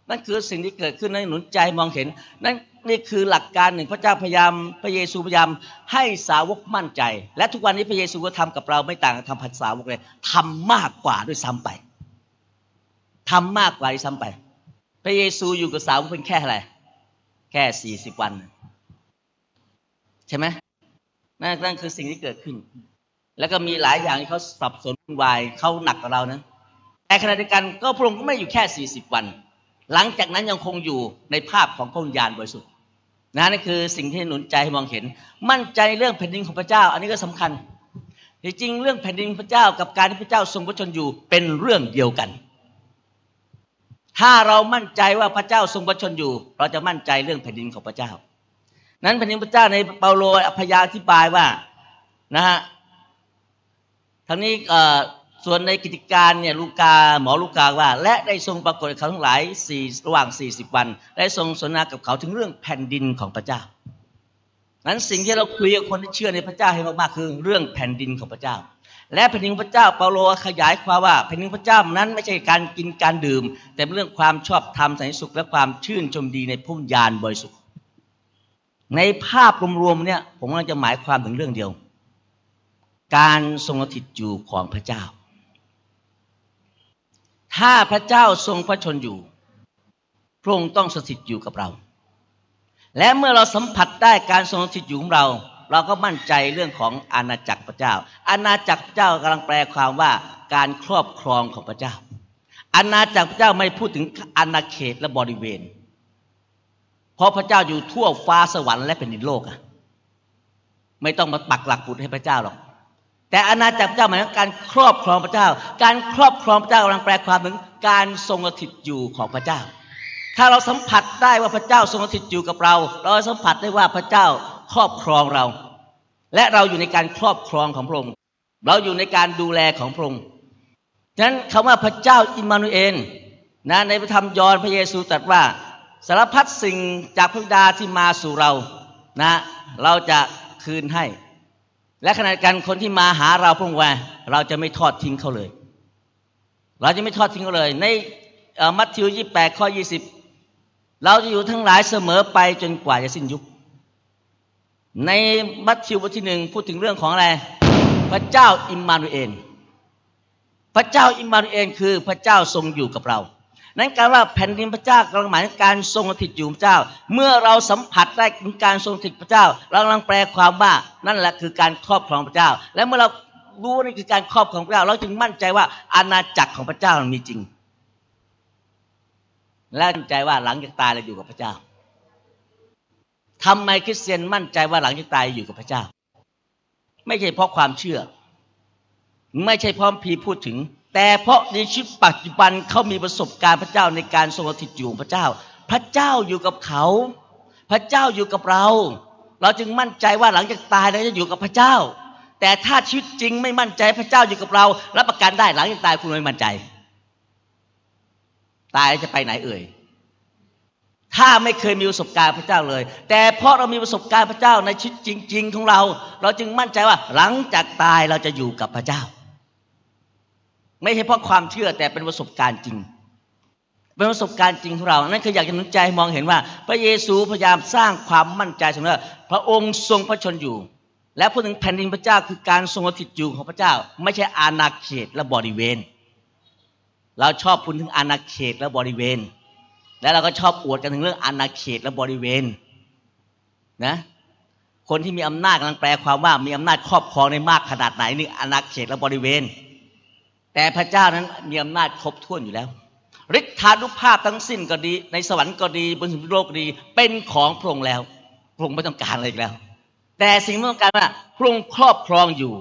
นั่นคือสิ่งที่เกิดขึ้นในหนุนใจมองเห็น นั่น นี่คือหลักการหนึ่งพระเจ้าพยายามพระเยซูพยายามให้สาวกมั่นใจ และทุกวันนี้พระเยซูก็ทำกับเราไม่ต่างกับทำพันสาวกเลยทำมากกว่าด้วยซ้ำไปทำมากกว่าด้วยซ้ำไป พระเยซูอยู่กับสาวกเป็นแค่อะไรแค่สี่สิบวัน ใช่ไหมนั่นนั่นคือสิ่งที่เกิดขึ้น แล้วก็มีหลายอย่างที่เขาสับสนวุ่นวายเขาหนักกว่าเรานะแต่ขณะเดียวกันก็พระองค์ก็ไม่อยู่แค่สี่สิบวัน หลังจากนั้นยังคงอยู่ในภาพของพระวิญญาณบริสุทธิ์นะนั่นคือสิ่งที่หนุนใจให้มองเห็น มั่นใจเรื่องแผ่นดินของพระเจ้า อันนี้ก็สำคัญจริงเรื่องแผ่นดินพระเจ้ากับการที่พระเจ้าทรงพระชนอยู่เป็นเรื่องเดียวกัน ถ้าเรามั่นใจว่าพระเจ้าทรงพระชนอยู่ เราจะมั่นใจเรื่องแผ่นดินของพระเจ้า นั้นแผ่นดินพระเจ้าในเปาโลพยาอธิบายว่านะฮะทั้งนี้ ส่วนในกิจการเนี่ยลูกาหมอลูกาว่า และได้ทรงปรากฏเขาทั้งหลายสี่ระหว่างสี่สิบวัน ได้ทรงสนทนากับเขาถึงเรื่องแผ่นดินของพระเจ้านั้นสิ่งที่เราคุยกับคนที่เชื่อในพระเจ้าให้มากๆคือเรื่องแผ่นดินของพระเจ้า และแผ่นดินพระเจ้าเปาโลขยายความว่าแผ่นดินพระเจ้านั้นไม่ใช่การกินการดื่ม แต่เป็นเรื่องความชอบธรรมสันติสุขและความชื่นชมดีในพุ่มยานบริสุทธิ์ในภาพรวมๆเนี่ยผมกำลังจะหมายความถึงเรื่องเดียว การทรงสถิตอยู่ของพระเจ้า ถ้าพระเจ้าทรงพระชนอยู่พระองค์ต้องสถิตอยู่กับเรา และเมื่อเราสัมผัสได้การทรงสถิตอยู่ของเรา เราก็มั่นใจเรื่องของอาณาจักรพระเจ้า อาณาจักรพระเจ้ากำลังแปลความว่าการครอบครองของพระเจ้า อาณาจักรพระเจ้าไม่พูดถึงอาณาเขตและบริเวณ เพราะพระเจ้าอยู่ทั่วฟ้าสวรรค์และแผ่นดินโลกอะไม่ต้องมาปักหลักปุดให้พระเจ้าหรอก แต่อาณาจักรพระเจ้าหมายถึงการครอบครองพระเจ้า การครอบครองพระเจ้ากำลังแปลความถึงการทรงสถิตอยู่ของพระเจ้า ถ้าเราสัมผัสได้ว่าพระเจ้าทรงสถิตอยู่กับเรา เราสัมผัสได้ว่าพระเจ้าครอบครองเรา และเราอยู่ในการครอบครองของพระองค์ เราอยู่ในการดูแลของพระองค์ฉะนั้นคำว่าพระเจ้าอิมมานูเอลนะในพระธรรมยอห์นพระเยซูตรัสว่าสารพัดสิ่งจากพระบิดาที่มาสู่เรานะ เราจะคืนให้ และขณะกันคนที่มาหาเราพระองค์ว่า เราจะไม่ทอดทิ้งเขาเลย เราจะไม่ทอดทิ้งเขาเลย ในมัทธิวยี่แปดข้อยี่สิบเราจะอยู่ทั้งหลายเสมอไปจนกว่าจะสิ้นยุค ในมัทธิวบทที่หนึ่งพูดถึงเรื่องของอะไร พระเจ้าอิมมานูเอลพระเจ้าอิมมานูเอลคือพระเจ้าทรงอยู่กับเรา นั้นการว่าแผ่นดินพระเจ้ากำลังหมายถึงการทรงสถิตอยู่พระเจ้า เมื่อเราสัมผัสได้ถึงการทรงสถิตพระเจ้า เรากำลังแปลความว่านั่นแหละคือการครอบครองพระเจ้า และเมื่อเรารู้นี่คือการครอบครองพระเจ้า เราจึงมั่นใจว่าอาณาจักรของพระเจ้ามีจริง และมั่นใจว่าหลังจากตายเราอยู่กับพระเจ้าทำไมคริสเตียนมั่นใจว่าหลังจากตายอยู่กับพระเจ้า ไม่ใช่เพราะความเชื่อ ไม่ใช่เพราะพีพูดถึง แต่เพราะในชีวิตปัจจุบันเขามีประสบการณ์พระเจ้าในการทรงสถิตอยู่พระเจ้า พระเจ้าอยู่กับเขา พระเจ้าอยู่กับเรา เราจึงมั่นใจว่าหลังจากตายเราจะอยู่กับพระเจ้า แต่ถ้าชีวิตจริงไม่มั่นใจพระเจ้าอยู่กับเรารับประกันได้หลังจากตายคุณไม่มั่นใจ ตายแล้วจะไปไหนเอ่ยถ้าไม่เคยมีประสบการณ์พระเจ้าเลย แต่เพราะเรามีประสบการณ์พระเจ้าในชีวิตจริง ๆ ของเรา เราจึงมั่นใจว่าหลังจากตายเราจะอยู่กับพระเจ้า ไม่ใช่เพราะความเชื่อแต่เป็นประสบการณ์จริง เป็นประสบการณ์จริงของเรา นั่นคืออยากจะนุนใจมองเห็นว่า พระเยซูพยายามสร้างความมั่นใจสำหรับพระองค์ทรงพระชนอยู่ และพูดถึงแผ่นดินพระเจ้าคือการทรงสถิตอยู่ของพระเจ้า ไม่ใช่อาณาเขตและบริเวณ เราชอบพูดถึงอาณาเขตและบริเวณ แล้วเราก็ชอบอวดกันถึงเรื่องอาณาเขตและบริเวณ นะคนที่มีอำนาจกำลังแปลความว่ามีอำนาจครอบครองในมากขนาดไหนนี่อาณาเขตและบริเวณ แต่พระเจ้านั้นมีอำนาจครบถ้วนอยู่แล้วฤทธานุภาพทั้งสิ้นก็ดี ในสวรรค์ก็ดีบนสุโลกก็ดี เป็นของพระองค์แล้วพระองค์ไม่ต้องการอะไรอีกแล้ว แต่สิ่งที่ต้องการว่าพระองค์ครอบครองอยู่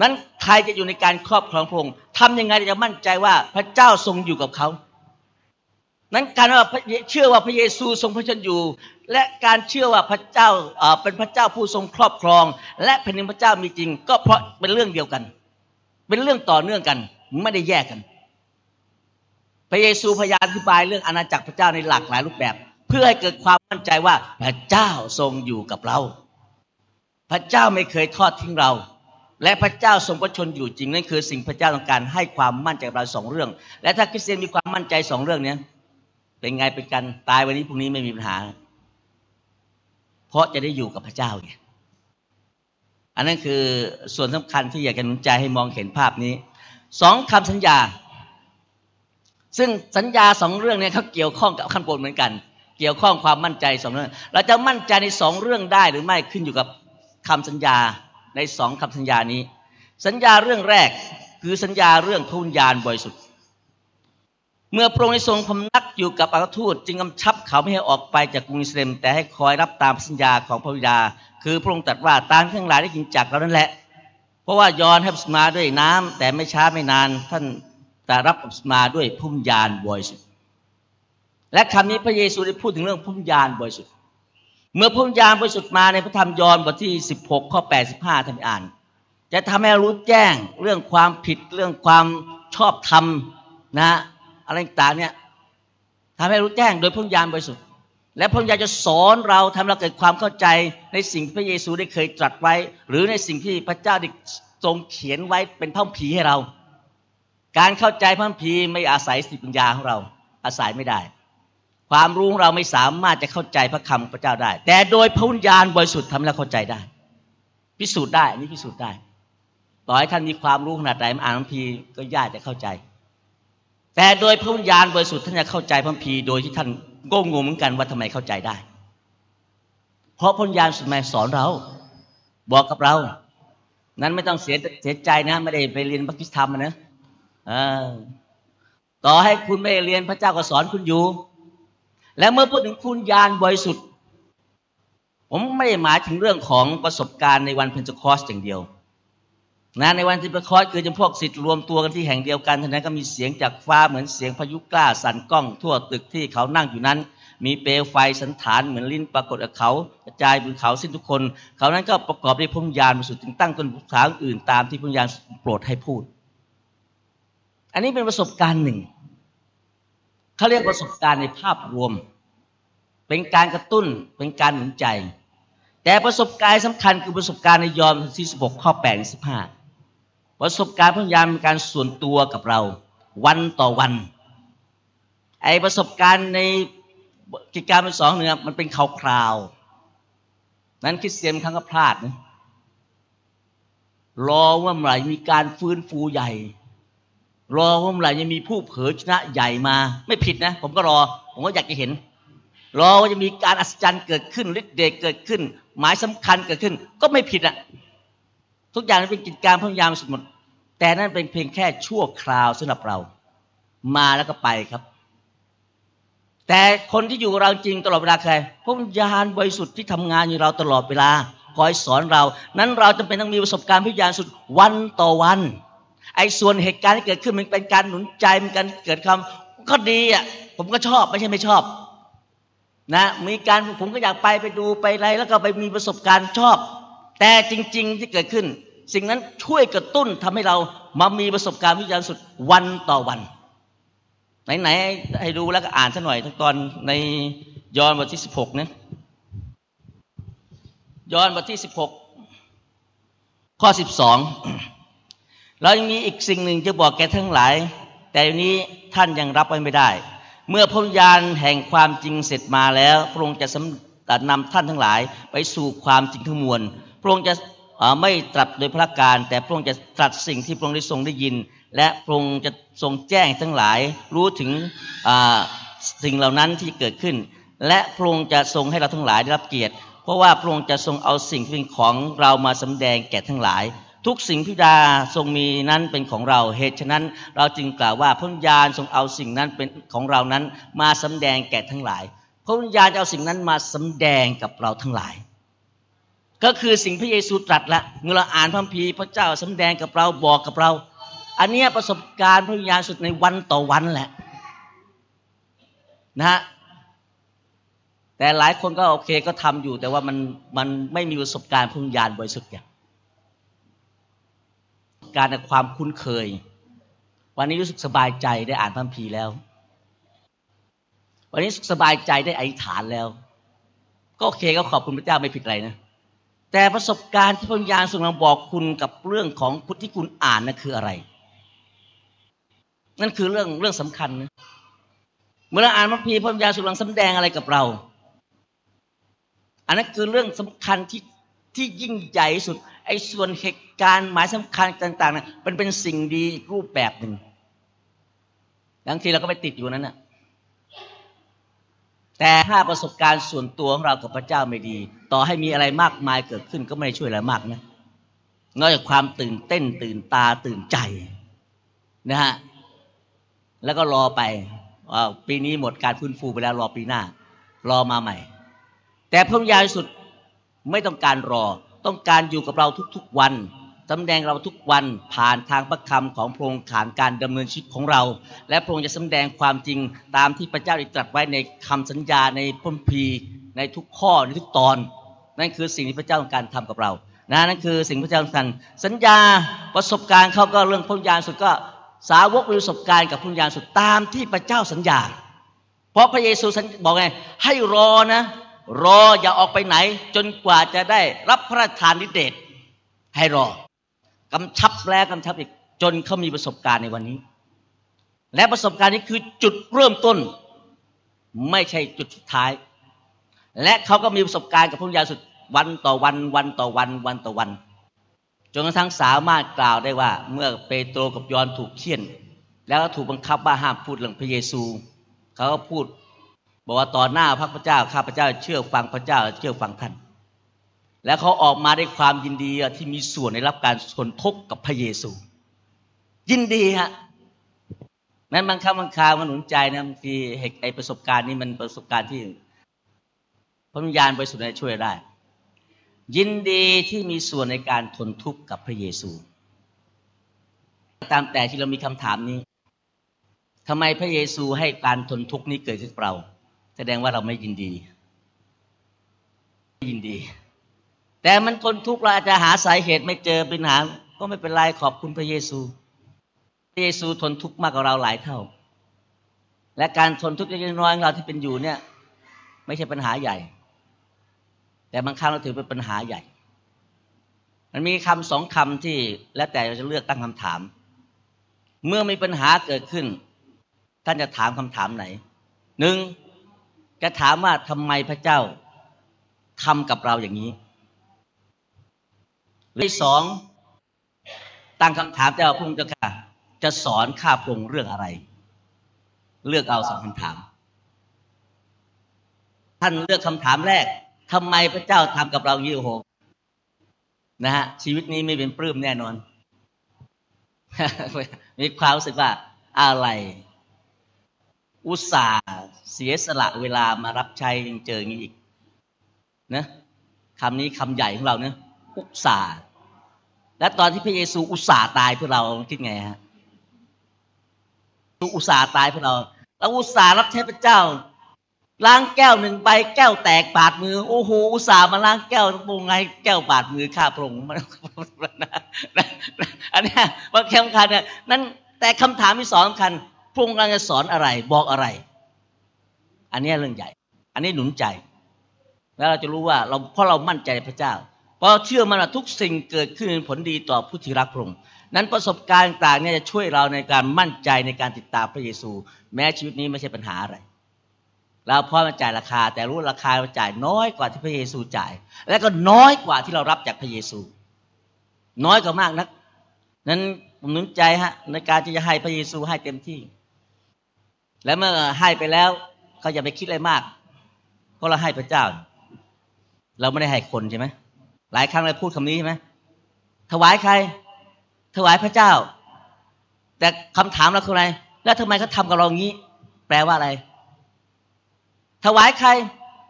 นั้นใครจะอยู่ในการครอบครองพระองค์ทำยังไงจะมั่นใจว่าพระเจ้าทรงอยู่กับเขานั้นการว่าเชื่อว่าพระเยซูทรงพระชนอยู่ และการเชื่อว่าพระเจ้าเป็นพระเจ้าผู้ทรงครอบครอง และแผ่นดินพระเจ้ามีจริง ก็เพราะเป็นเรื่องเดียวกัน เป็นเรื่องต่อเนื่องกัน ไม่ได้แยกกัน พระเยซูพยายามอธิบายเรื่องอาณาจักรพระเจ้าในหลากหลายรูปแบบ เพื่อให้เกิดความมั่นใจว่าพระเจ้าทรงอยู่กับเรา พระเจ้าไม่เคยทอดทิ้งเรา และพระเจ้าทรงพระชนอยู่จริงนั่นคือสิ่งพระเจ้าต้องการให้ความมั่นใจเราสองเรื่อง และถ้าคริสเตียนมีความมั่นใจสองเรื่องนี้เป็นไงเป็นกันตายวันนี้พรุ่งนี้ไม่มีปัญหา เพราะจะได้อยู่กับพระเจ้าไงอันนั้นคือส่วนสำคัญที่อยากจะหนุนใจให้มองเห็นภาพนี้ สองคำสัญญา ซึ่งสัญญาสองเรื่องนี้เขาเกี่ยวข้องกับขั้นบนเหมือนกัน เกี่ยวข้องความมั่นใจสองเรื่อง เราจะมั่นใจในสองเรื่องได้หรือไม่ขึ้นอยู่กับคำสัญญาในสองคำสัญญานี้ สัญญาเรื่องแรกคือสัญญาเรื่องพระวิญญาณบริสุทธิ์เมื่อพระองค์ทรงพำนักอยู่กับอัครทูตจึงกำชับเขาไม่ให้ออกไปจากกรุงอิสราเอลแต่ให้คอยรับตามสัญญาของพระบิดา คือพระองค์ตรัสว่าตามทั้งหลายได้กินจากเรานั่นแหละ ราะว่ายอนให้สมาด้วยน้ำแต่ไม่ช้าไม่นาน ท่านแต่รับสมาด้วยพุ่มยานบริสุทธิ์และคำนี้พระเยซูได้พูดถึงเรื่องพุ่มยานบริสุทธิ์เมื่อพุ่มยานบริสุทธิ์มาในพระธรรมยอห์นบทที่ 16 ข้อ 85 ท่านอ่าน จะทำให้รู้แจ้งเรื่องความผิดเรื่องความชอบธรรมนะอะไรต่างเนี่ยทำให้รู้แจ้งโดยพระญาณบริสุทธิ์ และพระญาณจะสอนเราทำให้เราเกิดความเข้าใจในสิ่งที่พระเยซูได้เคยตรัสไว้ หรือในสิ่งที่พระเจ้าได้ทรงเขียนไว้เป็นพระผีให้เรา การเข้าใจพระผีไม่อาศัยสติปัญญาของเรา อาศัยไม่ได้ ความรู้ของเราไม่สามารถจะเข้าใจพระคำพระเจ้าได้ แต่โดยพระวิญญาณบริสุทธิ์ทำให้เราเข้าใจได้ พิสูจน์ได้อันนี้พิสูจน์ได้ต่อให้ท่านมีความรู้ขนาดไหนมาอ่านพระพีก็ยากจะเข้าใจ แต่โดยพระวิญญาณบริสุทธิ์ท่านจะเข้าใจพระพีโดยที่ท่าน ก็งงเหมือนกันว่าทำไมเข้าใจได้ เพราะพญาณสุดแม่สอนเรา บอกกับเรา นั้นไม่ต้องเสียเสียใจนะ ไม่ได้ไปเรียนพระคิดธรรมนะต่อให้คุณไม่เรียนพระเจ้าก็สอนคุณอยู่ และเมื่อพูดถึงคุณญาณบริสุทธิ์ ผมไม่ได้หมายถึงเรื่องของประสบการณ์ในวันเพนเทคอสอย่างเดียว นะในวันที่ประคอยคือจำพวกสิทธิ์รวมตัวกันที่แห่งเดียวกันท่านั้นก็มีเสียงจากฟ้าเหมือนเสียงพายุกล้าสั่นกล้องทั่วตึกที่เขานั่งอยู่นั้น มีเปลวไฟสันฐานเหมือนลิ้นปรากฏกับเขากระจายบนเขาสิ้นทุกคน เขานั้นก็ประกอบด้วยพงยานมาสุดจึงตั้งต้นทางอื่นตามที่พงยานโปรดให้พูด อันนี้เป็นประสบการณ์หนึ่งเขาเรียกประสบการณ์ในภาพรวม เป็นการกระตุ้นเป็นการหนุนใจ แต่ประสบการณ์สำคัญคือประสบการณ์ในยอห์นที่16ข้อ8 15 ประสบการณ์พยายามเป็นการส่วนตัวกับเรา วันต่อวัน ไอประสบการณ์ในกิจการเป็นสองเนื้อมันเป็นข่าวคราว นั้นคริสเตียนครั้งก็พลาดนะรอว่าเมื่อไหร่มีการฟื้นฟูใหญ่ รอว่าเมื่อไหร่จะมีผู้เผยชนะใหญ่มา ไม่ผิดนะ ผมก็รอ ผมก็อยากจะเห็น รอว่าจะมีการอัศจรรย์เกิดขึ้นฤทธิ์เดชเกิดขึ้น หมายสำคัญเกิดขึ้น ก็ไม่ผิดอะ ทุกอย่างนั้นเป็นกิจการพยายามสุดหมด แต่นั่นเป็นเพียงแค่ชั่วคราวสำหรับเรา มาแล้วก็ไปครับ แต่คนที่อยู่เราจริงตลอดเวลาใครพระวิญญาณบริสุทธิ์ที่ทำงานอยู่เราตลอดเวลาคอยสอนเรา นั้นเราจำเป็นต้องมีประสบการณ์พิญญาณสุดวันต่อวัน ไอ้ส่วนเหตุการณ์ที่เกิดขึ้นมันเป็นการหนุนใจมันการเกิดคำก็ดีอะผมก็ชอบไม่ใช่ไม่ชอบนะมีการผมก็อยากไปไปดูไปอะไรแล้วก็ไปมีประสบการณ์ชอบ แต่จริง ๆ ที่เกิดขึ้น สิ่งนั้นช่วยกระตุ้นทำให้เรามามีประสบการณ์พิญญาณสุดวันต่อวัน ไหนๆให้ดูแล้วก็อ่านสักหน่อยทั้งตอนในยอห์นบทที่สิบหกนะยอห์นบทที่สิบหกข้อสิบสองเรายังมีอีกสิ่งหนึ่งจะบอกแกทั้งหลาย แต่นี้ท่านยังรับไว้ไม่ได้ เมื่อพระญาณแห่งความจริงเสร็จมาแล้ว พระองค์จะนำท่านทั้งหลาย ไปสู่ความจริงทั้งมวลพระองค์จะ ไม่ตรัสโดยพระการ แต่พระองค์จะตรัสสิ่งที่พระองค์ได้ทรงได้ยิน และพระองค์จะทรงแจ้งทั้งหลายรู้ถึงสิ่งเหล่านั้นที่เกิดขึ้น และพระองค์จะทรงให้เราทั้งหลายได้รับเกียรติ เพราะว่าพระองค์จะทรงเอาสิ่งที่เป็นของเรามาสำแดงแก่ทั้งหลาย ทุกสิ่งพิดาทรงมีนั้นเป็นของเราเหตุฉะนั้น เราจึงกล่าวว่าพระวิญญาณทรงเอาสิ่งนั้นเป็นของเรานั้นมาสำแดงแก่ทั้งหลายพระวิญญาณจะเอาสิ่งนั้นมาสำแดงกับเราทั้งหลาย ก็คือสิ่งพระเยซูตรัสละเมื่อเราอ่านพระพีพระเจ้าสำแดงกับเราบอกกับเรา อันนี้ประสบการณ์พระวิญญาณสุดในวันต่อวันแหละนะฮะแต่หลายคนก็โอเคก็ทำอยู่ แต่ว่ามันมันไม่มีประสบการณ์พุญญาณบริสุทธิ์อย่างการในความคุ้นเคย วันนี้รู้สึกสบายใจได้อ่านพระคัมภีร์แล้ว วันนี้สบายใจได้อธิษฐานแล้ว ก็โอเคก็ขอบคุณพระเจ้าไม่ผิดอะไรนะ แต่ประสบการณ์ที่พระญาณทรงบอกคุณกับเรื่องของพุทธที่คุณอ่านนั่นคืออะไร นั่นคือเรื่องเรื่องสำคัญนะเมื่อเราอ่านพระพีพระญาณทรงสำแดงอะไรกับเรา อันนั้นคือเรื่องสำคัญที่ที่ยิ่งใหญ่สุด ไอ้ส่วนเหตุการณ์หมายสำคัญต่างๆนะมันเป็นสิ่งดีรูปแบบหนึ่งบางทีเราก็ไปติดอยู่นั้นนะ แต่ถ้าประสบการณ์ส่วนตัวของเรากับพระเจ้าไม่ดี ต่อให้มีอะไรมากมายเกิดขึ้นก็ไม่ช่วยอะไรมากนะนอกจากความตื่นเต้นตื่นตาตื่นใจนะฮะแล้วก็รอไปปีนี้หมดการฟื้นฟูไปแล้วรอปีหน้า รอมาใหม่ แต่พระวิญญาณสุดไม่ต้องการรอ ต้องการอยู่กับเราทุกๆวัน สำแดงเราทุกวันผ่านทางพระคำของพระองค์ผ่านการดำเนินชีวิตของเรา และพระองค์จะสำแดงความจริงตามที่พระเจ้าได้ตรัสไว้ในคำสัญญาในพมพีในทุกข้อในทุกตอน นั่นคือสิ่งที่พระเจ้าต้องการทำกับเรานะนั่นคือสิ่งพระเจ้าต้องการสัญญาประสบการณ์เขาก็เรื่องพระวิญาณสุดก็สาวกประสบการณ์กับพระวิญาณสุดตามที่พระเจ้าสัญญา เพราะพระเยซูบอกไงให้รอนะ รออย่าออกไปไหน จนกว่าจะได้รับพระราชทานฤทธิเดชให้รอ กำชับแล้วกำชับอีกจนเขามีประสบการณ์ในวันนี้ และประสบการณ์นี้คือจุดเริ่มต้น ไม่ใช่จุดสุดท้าย และเขาก็มีประสบการณ์กับพระยาสุดวันต่อวันวันต่อวันวันต่อวัน จนกระทั่งสามารถกล่าวได้ว่า เมื่อเปโตรกับยอนถูกเคี่ยน แล้วก็ถูกบังคับว่าห้ามพูดเรื่องพระเยซู เขาก็พูด บอกว่าต่อหน้าพระพเจ้าข้าพเจ้าเชื่อฟังพระเจ้าเชื่อฟังท่าน แล้วเขาออกมาได้ความยินดีที่มีส่วนในรับการสนทกกับพระเยซู ยินดีฮะนั้นบางครั้งบางคราวมันหนุนใจนะบางทีเหตุไอประสบการณ์นี้มันประสบการณ์ที่พระวิญญาณบริสุทธิ์ช่วยได้ ยินดีที่มีส่วนในการทนทุกข์กับพระเยซู ตามแต่ที่เรามีคำถามนี้ทำไมพระเยซูให้การทนทุกข์นี้เกิดขึ้นเรา แสดงว่าเราไม่ยินดี ไม่ยินดี แต่มันทนทุกข์เราอาจจะหาสาเหตุไม่เจอป็นหา ก็ไม่เป็นไรขอบคุณพระเยซู พระเยซูทนทุกข์มากกว่าเราหลายเท่า และการทนทุกข์เล็กน้อยของเราที่เป็นอยู่เนี่ย ไม่ใช่ปัญหาใหญ่ แต่บางครั้งเราถือเป็นปัญหาใหญ่ มันมีคำสองคำที่แล้วแต่เราจะเลือกตั้งคำถาม เมื่อมีปัญหาเกิดขึ้น ท่านจะถามคำถามไหนหนึ่งจะถามว่าทำไมพระเจ้าทำกับเราอย่างนี้ ที่สองตั้งคำถามแต่ว่าพระองค์เจ้าค่ะ จะสอนข้าพระองค์เรื่องอะไร เลือกเอาสองคำถาม ท่านเลือกคำถามแรกทำไมพระเจ้าทำกับเรายี่โหนะฮะชีวิตนี้ไม่เป็นปลื้มแน่นอน มีความรู้สึกว่าอะไร อุตส่าห์เสียสละเวลามารับใช้ยังเจออย่างนี้อีกนะคำนี้คำใหญ่ของเราเนะอุตส่าห์ และตอนที่พระเยซูอุตส่าห์ตายเพื่อเราคิดไงฮะอุตส่าห์ตายเพื่อเราเราอุตส่าห์รับใช้พระเจ้า ล้างแก้วหนึ่งใบแก้วแตกบาดมือโอ้โหอุตส่าห์มาล้างแก้วปรุงไงแก้วบาดมือข้าพระองค์อันนี้บางคำคัญเนี่ยนั้นแต่คำถามที่สองสำคัญพระองค์กำลังจะสอนอะไร บอกอะไร อันนี้เรื่องใหญ่ อันนี้หนุนใจ แล้วเราจะรู้ว่าเราเพราะเรามั่นใจในพระเจ้า เพราะเชื่อมันว่าทุกสิ่งเกิดขึ้นเป็นผลดีต่อผู้ที่รักพระองค์นั้นประสบการณ์ต่างๆเนี่ยจะช่วยเราในการมั่นใจในการติดตามพระเยซู แม้ชีวิตนี้ไม่ใช่ปัญหาอะไรเราพร้อมจะจ่ายราคา แต่รู้ราคาเราจ่ายน้อยกว่าที่พระเยซูจ่าย และก็น้อยกว่าที่เรารับจากพระเยซู น้อยกว่ามากนักนั้นผมนุนใจฮะในการที่จะให้พระเยซูให้เต็มที่ และเมื่อให้ไปแล้วเขาอย่าไปคิดอะไรมากเพราะเราให้พระเจ้า เราไม่ได้ให้คนใช่ไหม หลายครั้งเราพูดคำนี้ใช่ไหมถวายใคร ถวายพระเจ้า แต่คำถามเราคืออะไร แล้วทำไมเขาทากับเรางี้ แปลว่าอะไร ถวายใคร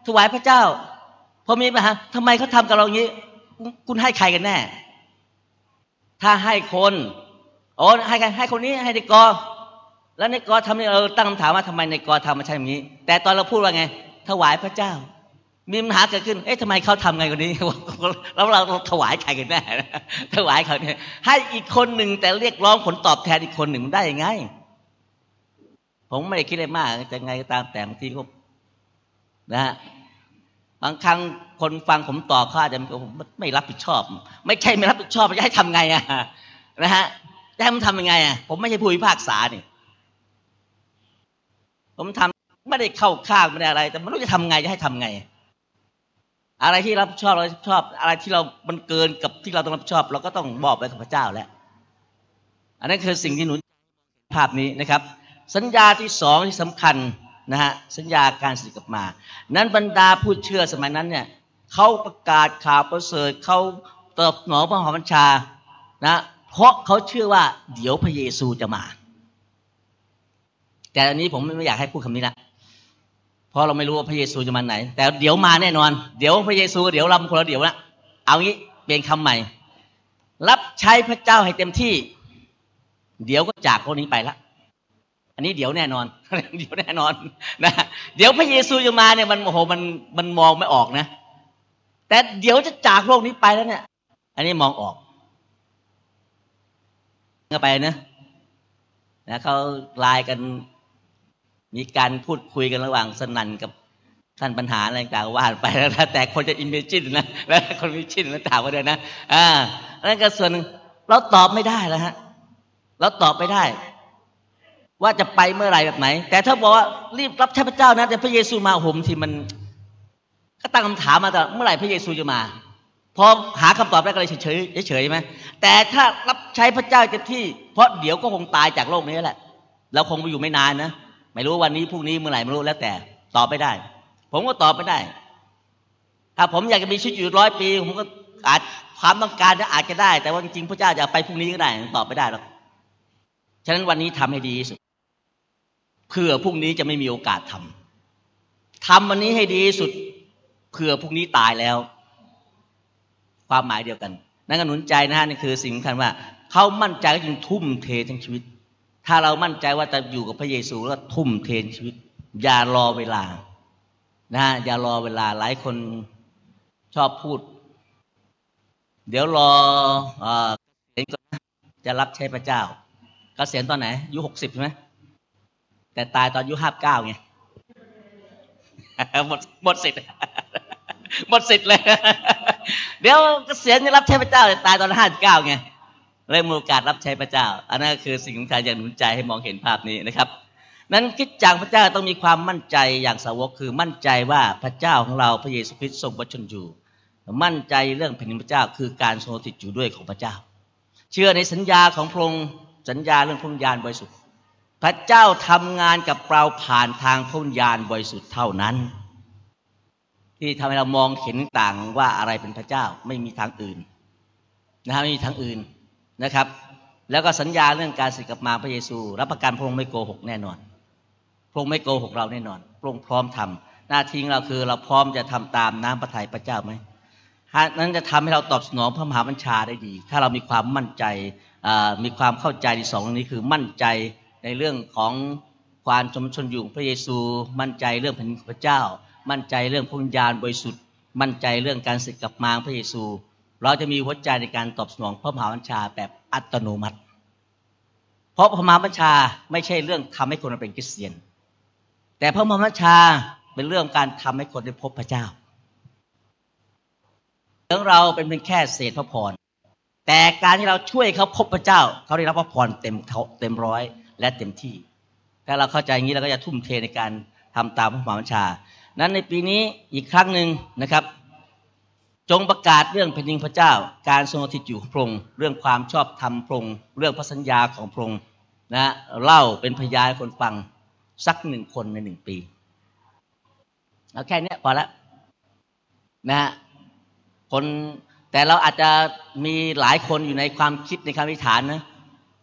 ถวายพระเจ้าพอมีปัญหาทำไมเขาทากับเรางี้ คุณให้ใครกันแน่ ถ้าให้คนโอ้ให้ใครให้คนนี้ให้ในกอแล้วในกอทำนี่เราตั้งคำถามว่าทำไมในกอทำมาใช่แบบนี้ แต่ตอนเราพูดว่าไง ถวายพระเจ้า มีปัญหาเกิดขึ้น เอ๊ะทำไมเขาทำไงกว่านี้ แล้วเราถวายใครกันแน่ถวายเขาเนี่ยให้อีกคนหนึ่งแต่เรียกร้องผลตอบแทนอีกคนหนึ่งได้ยังไง ผมไม่ได้คิดอะไรมากจะไงก็ตามแต่บางทีก็นะฮะบางครั้งคนฟังผมตอบเขาอาจจะไม่รับผิดชอบ ไม่ใช่ไม่รับผิดชอบจะให้ทำไงอะนะฮะจะให้มันทำยังไงอะผมไม่ใช่ผู้พิพากษาเนี่ยผมทำไม่ได้เข้าข้างไม่ได้อะไร แต่ไม่รู้จะทำไงจะให้ทำไง อะไรที่รับชอบเราชอบ อะไรที่เรา มันเกินกับที่เราต้องรับชอบ เราก็ต้องบอกไปกับพระเจ้าแล้ว อันนั้นคือสิ่งที่หนุนภาพนี้นะครับ สัญญาที่สองที่สำคัญนะฮะสัญญาการสิทธิ์กับมา นั้นบรรดาผู้เชื่อสมัยนั้นเนี่ยเขาประกาศข่าวประเสริฐเขาตอบหนอพระหอบัญชานะเพราะเขาเชื่อว่าเดี๋ยวพระเยซูจะมา แต่อันนี้ผมไม่อยากให้พูดคำนี้นะ ราะเราไม่รู้ว่าพระเยซูจะมาไหน แต่เดี๋ยวมาแน่นอน เดี๋ยวพระเยซู เดี๋ยวเราคนละเดี๋ยวนะเอางี้เปลี่ยนคำใหม่ รับใช้พระเจ้าให้เต็มที่ เดี๋ยวก็จากคนนี้ไปละอันนี้เดี๋ยวแน่นอน เดี๋ยวแน่นอนนะเดี๋ยวพระเยซูจะมาเนี่ยมันโอ้โหมันมันมองไม่ออกนะ แต่เดี๋ยวจะจากโลกนี้ไปแล้วเนี่ย อันนี้มองออกก็ไปนะนะเขาไลน์กัน มีการพูดคุยกันระหว่างสนันกับท่านปัญหาอะไรต่างๆว่าไปแล้วแต่คนจะอินเมจินนะแล้วคนมีชินแล้วถามว่าเดินะอ่านั่นก็ส่วนเราตอบไม่ได้แล้วฮะเราตอบไม่ได้ ว่าจะไปเมื่อไหร่แบบไหน แต่ถ้าบอกว่ารีบรับใช้พระเจ้านะแต่พระเยซูมาผมที่มัน ก็ตั้งคำถามมาแต่เมื่อไหร่พระเยซูจะมาพอหาคำตอบได้ก็เลยเฉยเฉยใช่ไหมแต่ถ้ารับใช้พระเจ้าเต็มที่ เพราะเดี๋ยวก็คงตายจากโลกนี้แหละ เราคงไปอยู่ไม่นานนะ ไม่รู้วันนี้พรุ่งนี้เมื่อไหร่ไม่รู้แล้วแต่ตอบไม่ได้ ผมก็ตอบไม่ได้ ถ้าผมอยากจะมีชีวิตอยู่ร้อยปี ผมก็อาจความต้องการจะอาจจะได้ แต่ว่าจริงๆพระเจ้าจะไปพรุ่งนี้ก็ได้ตอบไม่ได้หรอกฉะนั้นวันนี้ทำให้ดีที่สุดเพื่อพรุ่งนี้จะไม่มีโอกาสทำทำวันนี้ให้ดีที่สุดเพื่อพรุ่งนี้ตายแล้ว ความหมายเดียวกัน นั่นก็หนุนใจนะฮะนี่คือสิ่งสำคัญว่าเขามั่นใจจึงทุ่มเททั้งชีวิต ถ้าเรามั่นใจว่าจะอยู่กับพระเยซูแล้วทุ่มเทชีวิต อย่ารอเวลา นะอย่ารอเวลาหลายคนชอบพูด เดี๋ยวรอเกษียณก่อนนะจะรับใช้พระเจ้า เกษียณตอนไหนอายุหกสิบใช่ไหมแต่ตายตอนอายุห้าเก้าไงหมดหมดสิทธิ์หมดสิทธิ์เลย เดี๋ยวเกษียณจะรับใช้พระเจ้าแตายตอนห้าเก้าไง เลยมีโอกาสรับใช้พระเจ้า อันนั้นคือสิ่งสำคัญอย่างหนุนใจให้มองเห็นภาพนี้นะครับ นั้นคิดจังพระเจ้าต้องมีความมั่นใจอย่างสาวกคือมั่นใจว่าพระเจ้าของเราพระเยซูคริสต์ทรงประชนอยู่ มั่นใจเรื่องแผ่นดินพระเจ้าคือการทรงติดอยู่ด้วยของพระเจ้า เชื่อในสัญญาของพระองค์สัญญาเรื่องพระวิญญาณบริสุทธิ์ พระเจ้าทำงานกับเราผ่านทางพระวิญญาณบริสุทธิ์เท่านั้น ที่ทำให้เรามองเห็นต่างว่าอะไรเป็นพระเจ้าไม่มีทางอื่นนะครับไม่มีทางอื่น นะครับ แล้วก็สัญญาเรื่องการสึกกลับมาพระเยซู รับประกันพระองค์ไม่โกหกแน่นอนพระองค์ไม่โกหกเราแน่นอนพระองค์พร้อมทำหน้าที่เราคือเราพร้อมจะทำตามน้ำพระทัยพระเจ้าไหมนั้นจะทำให้เราตอบสนองพระมหาบัญชาได้ดี ถ้าเรามีความมั่นใจมีความเข้าใจในสองนี้คือมั่นใจในเรื่องของความชมชนอยู่พระเยซู มั่นใจเรื่องพระเจ้า มั่นใจเรื่องพระวิญญาณบริสุทธิ์ มั่นใจเรื่องการสึกกับมาพระเยซู เราจะมีหัวใจในการตอบสนองพระมหาบัญชาแบบอัตโนมัติ เพราะพระมหาบัญชาไม่ใช่เรื่องทำให้คนเป็นคริสเตียน แต่พระมหาบัญชาเป็นเรื่องการทำให้คนได้พบพระเจ้าเรื่องเราเป็นเพียงแค่เศษพระพร แต่การที่เราช่วยเขาพบพระเจ้า เขาได้รับพระพรเต็มเต็มร้อยและเต็มที่ ถ้าเราเข้าใจอย่างนี้เราก็จะทุ่มเทในการทำตามพระมหาบัญชา นั้นในปีนี้อีกครั้งหนึ่งนะครับ จงประกาศเรื่องแผ่นดินพระเจ้า การทรงสถิตอยู่ของพระองค์เรื่องความชอบธรรมพระองค์เรื่องพระสัญญาของพระองค์นะเล่าเป็นพยานคนฟังสักหนึ่งคนในหนึ่งปีเอาแค่นี้พอละนะคนแต่เราอาจจะมีหลายคนอยู่ในความคิดในคำอธิษฐานนะ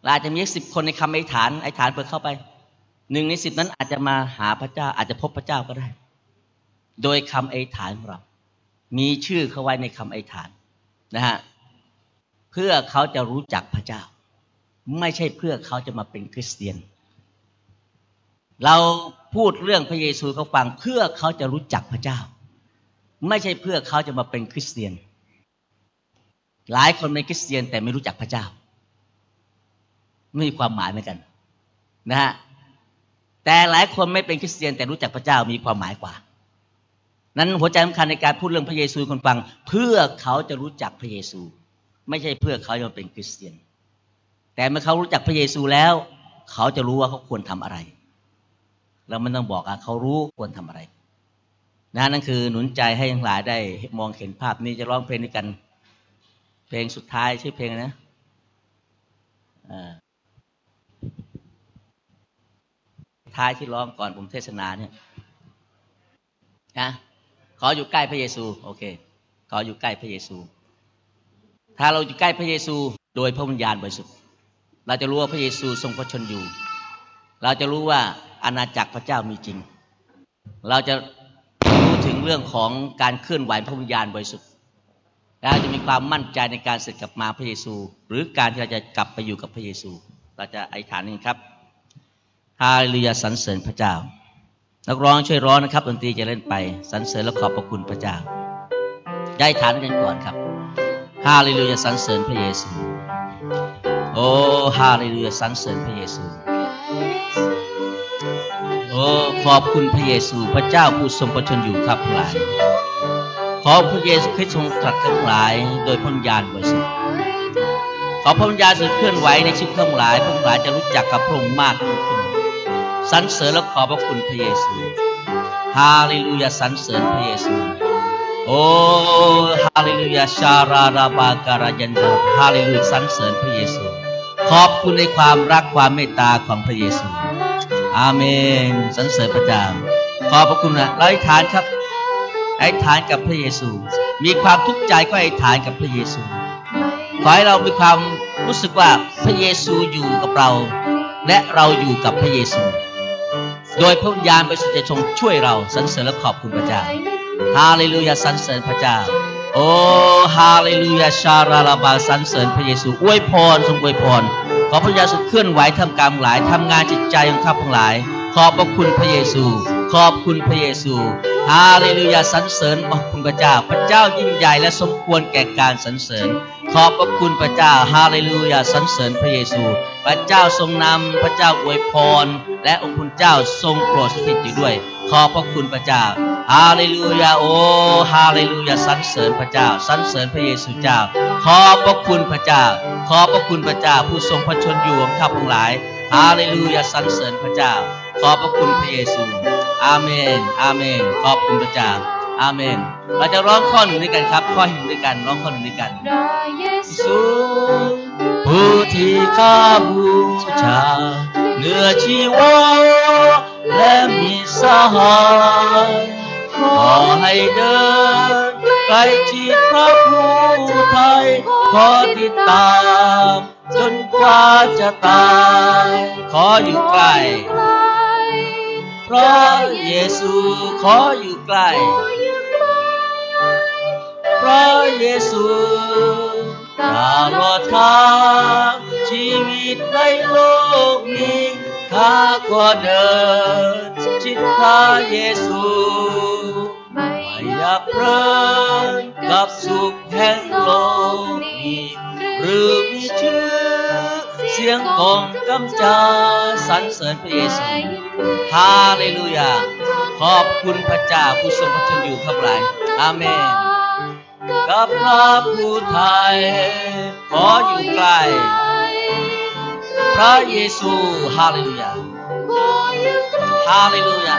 เราอาจจะมีสิบคนในคำอธิษฐานอธิษฐานเปิดเข้าไปหนึ่งในสิบนั้นอาจจะมาหาพระเจ้า อาจจะพบพระเจ้าก็ได้ โดยคำอธิษฐานของเรา มีชื่อเขาไว้ในคำอธิษฐานนะฮะเพื่อเขาจะรู้จักพระเจ้า ไม่ใช่เพื่อเขาจะมาเป็นคริสเตียน เราพูดเรื่องพระเยซูเขาฟังเพื่อเขาจะรู้จักพระเจ้า ไม่ใช่เพื่อเขาจะมาเป็นคริสเตียน หลายคนเป็นคริสเตียนแต่ไม่รู้จักพระเจ้าไม่มีความหมายเหมือนกัน นะฮะแต่หลายคนไม่เป็นคริสเตียนแต่รู้จักพระเจ้ามีความหมายกว่า นั้นหัวใจสำคัญในการพูดเรื่องพระเยซูคนฟัง เพื่อเขาจะรู้จักพระเยซู ไม่ใช่เพื่อเขาจะเป็นคริสเตียน แต่เมื่อเขารู้จักพระเยซูแล้ว เขาจะรู้ว่าเขาควรทำอะไร เราไม่ต้องบอกอะเขารู้ควรทำอะไรนะนั่นคือหนุนใจให้ทั้งหลายได้มองเห็นภาพนี้จะร้องเพลงด้วยกัน เพลงสุดท้ายชื่อเพลงนะท้ายที่ร้องก่อนผมเทศนาเนี่ยนะ ขออยู่ใกล้พระเยซู โอเค ขออยู่ใกล้พระเยซู ถ้าเราอยู่ใกล้พระเยซู โดยพระวิญญาณบริสุทธิ์ เราจะรู้ว่าพระเยซูทรงพระชนอยู่ เราจะรู้ว่าอาณาจักรพระเจ้ามีจริง เราจะรู้ถึงเรื่องของการเคลื่อนไหวพระวิญญาณบริสุทธิ์เราจะมีความมั่นใจในการสึกกลับมาพระเยซู หรือการที่เราจะกลับไปอยู่กับพระเยซู เราจะอธิษฐานนึงครับฮาเลลูยาสรรเสริญพระเจ้า นักร้องช่วยร้องนะครับดนตรีจะเล่นไปสรรเสริญและขอบพระคุณพระเจ้าย้ายฐานกันก่อนครับฮาเลลูยาสรรเสริญพระเยซูโอ้ฮาเลลูยาสรรเสริญพระเยซูโอ้ขอบคุณพระเยซูพระเจ้าผู้ทรงประชนอยู่ครับหลาย ขอพระเยซูคริสต์ทรงตรัสทั้งหลาย โดยพระญาณบริสุทธิ์ขอพระญาณสุดเคลื่อนไหวในชีวิตทั้งหลายทั้งหลายจะรู้จักกับพระองค์มากขึ้น สรรเสริญและขอบพระคุณพระเยซูฮาเลลูยาสรรเสริญพระเยซูโอ้ฮาเลลูยาชาราราบาการายันดาฮาเลลูยาสรรเสริญพระเยซู ขอบคุณในความรักความเมตตาของพระเยซูอาเมนสรรเสริญพระเจ้าขอบพระคุณนะเราอธิษฐานครับอธิษฐานกับพระเยซู มีความทุกข์ใจก็อธิษฐานกับพระเยซูขอให้เรามีความรู้สึกว่าพระเยซูอยู่กับเรา และเราอยู่กับพระเยซู โดยพระวิญญาณบริสุทธิ์จะทรงช่วยเราสรรเสริญและขอบคุณพระเจ้าฮาเลลูยาสรรเสริญพระเจ้า โอ้ฮาเลลูยาชาราลาบาสรรเสริญพระเยซูอวยพรทรงอวยพรขอพระญาสุดเคลื่อนไหวทำกรรมหลายทำงานจิตใจของข้าพงหลาย ขอบพระคุณพระเยซู ขอบคุณพระเยซูฮาเลลูยาสรรเสริญขอบคุณพระเจ้า พระเจ้ายิ่งใหญ่และสมควรแก่การสรรเสริญ ขอบพระคุณพระเจ้าฮาเลลูยาสรรเสริญพระเยซู พระเจ้าทรงนำพระเจ้าอวยพร และองค์คุณเจ้าทรงโปรดสถิตอยู่ด้วย ขอบพระคุณพระเจ้าฮาเลลูยาโอฮาเลลูยาสรรเสริญพระเจ้าสรรเสริญพระเยซูเจ้า ขอบพระคุณพระเจ้า ขอบพระคุณพระเจ้า ผู้ทรงพระชนอยู่ของข้าพงหลายฮาเลลูยาสรรเสริญพระเจ้า ขอบพระคุณพระเยซู อาเมน อาเมน ขอบคุณพระเจ้า อาเมน เราจะร้องข้อหนึ่งด้วยกันครับ ข้อหนึ่งด้วยกัน ร้องข้อหนึ่งด้วยกันพระเยซูสูผู้ที่ข้าบูชาเหนือชีวาและมีสหายขอให้เดินใกล้ชิดพระผู้ไทยขอติดตามจนกว่าจะตาย ขออยู่ใกล้ พระเยซูขออยู่ใกล้พระเยซูตลอดทางชีวิตในโลกนี้ข้าก็เดินชิดพระเยซูไม่อยากเพลินกับสุขแห่งโลกนี้หรือมีชื่อ เสียงของกำจาสรรเสริญพระเยซูฮาเลลูยา ขอบคุณพระเจ้าผู้ทรงพระชนอยู่ข้างหลังอาเมน กับพระผู้ไทย ขออยู่ใกล้พระเยซูฮาเลลูยาฮาเลลูยา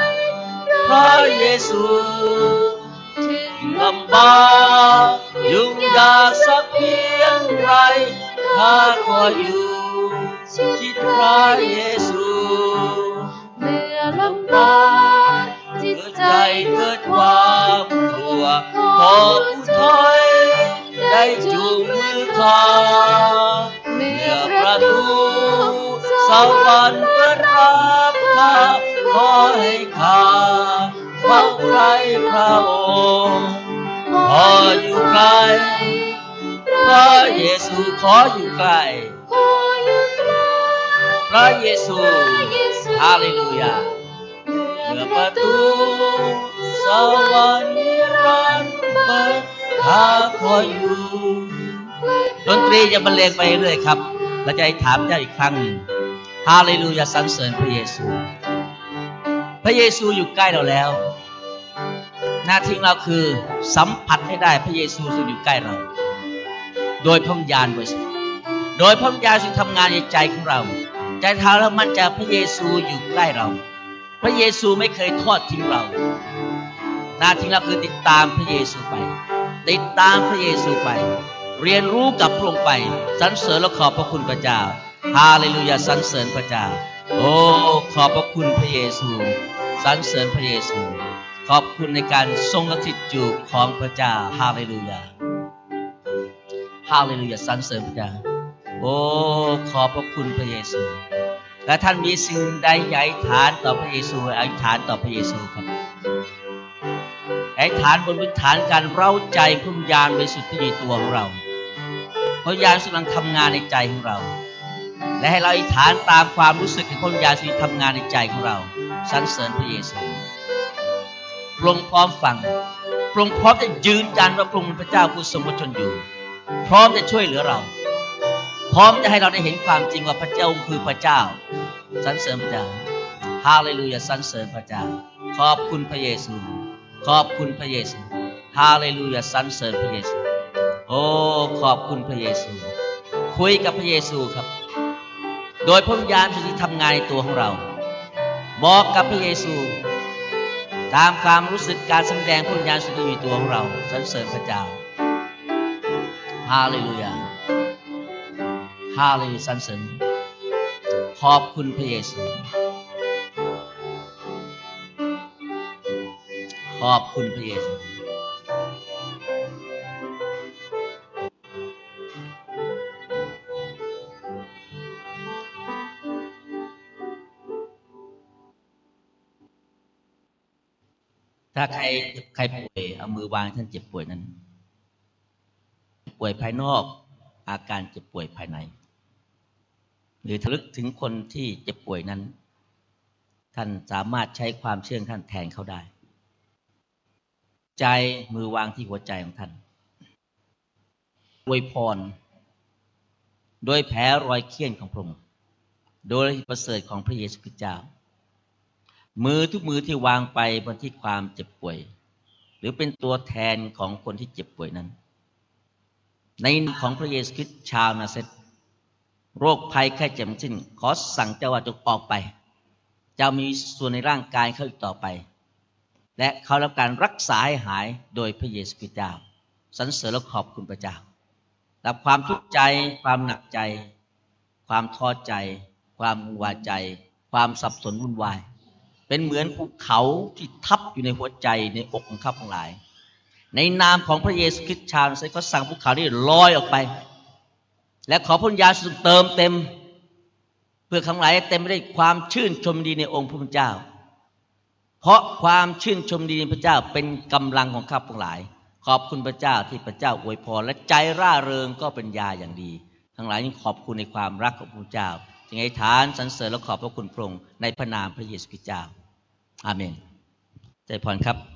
พระเยซูลำบากยุ่งยากสักเพียงไรข้าขออยู่ ชิดพระเยซูเมื่อลำบากจิตใจเกิดความกลัวขอผู้ถอยได้จูงมือข้าเมื่อประระตูตูสวรรค์เปิดรับข้าขอให้ข้าเฝ้าใครพระองค์ขออยู่ใกล้พระเยซูขออยู่ใกล้ขออยู่ใกล้ พระเยซูฮาเลลูยาเมื่อประตูสวรรค์รันเปิดข้าขออยู่ดนตรีจะบรรเลงไปเรื่อยครับเราจะถามเจ้าอีกครั้งหนึ่งฮาเลลูยาสรรเสริญพระเยซู พระเยซูอยู่ใกล้เราแล้ว หน้าที่ของเราคือสัมผัสให้ได้พระเยซูซึ่งอยู่ใกล้เรา โดยพระวิญญาณบริสุทธิ์ โดยพระวิญญาณซึ่งทำงานในใจของเรา ใจท้าเรามั่นใจพระเยซูอยู่ใกล้เรา พระเยซูไม่เคยทอดทิ้งเรา หน้าที่เราคือติดตามพระเยซูไป ติดตามพระเยซูไป เรียนรู้กับพระองค์ไปสรรเสริญและขอบพระคุณพระเจ้าฮาเลลูยาสรรเสริญพระเจ้า โอ้ขอบพระคุณพระเยซูสรรเสริญพระเยซู ขอบคุณในการทรงสถิตอยู่ของพระเจ้าฮาเลลูยาฮาเลลูยาสรรเสริญพระเจ้า โอ้ ขอบพระคุณพระเยซู และท่านมีสิ่งใดใหญ่ฐานต่อพระเยซูอธิษฐานต่อพระเยซูครับอธิษฐานบนพื้นฐานการเร้าใจพระวิญาณบริสุทธิ์ที่อยู่ในตัวของเราพระวิญาณกำลังทำงานในใจของเรา และให้เราอธิษฐานตามความรู้สึกของพระวิญาณที่ทำงานในใจของเราสรรเสริญพระเยซูปรงพร้อมฟังปรงพร้อมจะยืนยันว่าพระองค์เป็นพระเจ้าผู้ทรงพระชนอยู่ พร้อมจะช่วยเหลือเรา พร้อมจะให้เราได้เห็นความจริงว่าพระเจ้าคือพระเจ้าสรรเสริญพระเจ้าฮาเลลูยาสรรเสริญพระเจ้า ขอบคุณพระเยซู ขอบคุณพระเยซูฮาเลลูยาสรรเสริญพระเยซู โอ้ขอบคุณพระเยซู คุยกับพระเยซูครับ โดยพระวิญญาณที่ทำงานในตัวของเรา บอกกับพระเยซู ตามความรู้สึกการแสดงพระวิญญาณสุดอยู่ในตัวของเราสรรเสริญพระเจ้าฮาเลลูยา ฮาเลยสรรเสริญขอบคุณพระเยซู ขอบคุณพระเยซู ถ้าใครใครป่วยเอามือวางท่านเจ็บป่วยนั้น ป่วยภายนอกอาการเจ็บป่วยภายใน หรือทะลึกถึงคนที่เจ็บป่วยนั้น ท่านสามารถใช้ความเชื่อท่านแทนเขาได้ ใจมือวางที่หัวใจของท่านอวยพร โดยแผลรอยเคี้ยนของพระองค์โดยประเสริฐของพระเยซูคริสต์เจ้า มือทุกมือที่วางไปบนที่ความเจ็บป่วย หรือเป็นตัวแทนของคนที่เจ็บป่วยนั้น ในของพระเยซูคริสต์ชาวนาเซต โรคภัยแค่เจ็บสิ้น ขอสั่งเจ้าว่าจงออกไป เจ้ามีส่วนในร่างกายเขาอีกต่อไป และเขารับการรักษาให้หายโดยพระเยซูคริสต์เจ้าสรรเสริญและขอบคุณพระเจ้ารับความทุกข์ใจ ความหนักใจ ความท้อใจ ความวุ่นวายใจ ความสับสนวุ่นวาย เป็นเหมือนภูเขาที่ทับอยู่ในหัวใจในอกของข้าพงหลาย ในนามของพระเยซูคริสต์ชาวไซก็สั่งภูเขานี้ลอยออกไป และขอพระวิญญาณสุเติมเต็ม เพื่อทั้งหลายเต็มไปด้วยความชื่นชมดีในองค์พระผู้เป็นเจ้า เพราะความชื่นชมดีในพระเจ้าเป็นกำลังของข้าพทั้งหลาย ขอบคุณพระเจ้าที่พระเจ้าอวยพรและใจร่าเริงก็เป็นยาอย่างดี ทั้งหลายยิ่งขอบคุณในความรักของพระเจ้าจึงให้ฐานสรรเสริญและขอบพระคุณพระองค์ในพระนามพระเยซูคริสต์เจ้า อาเมนใจพรครับ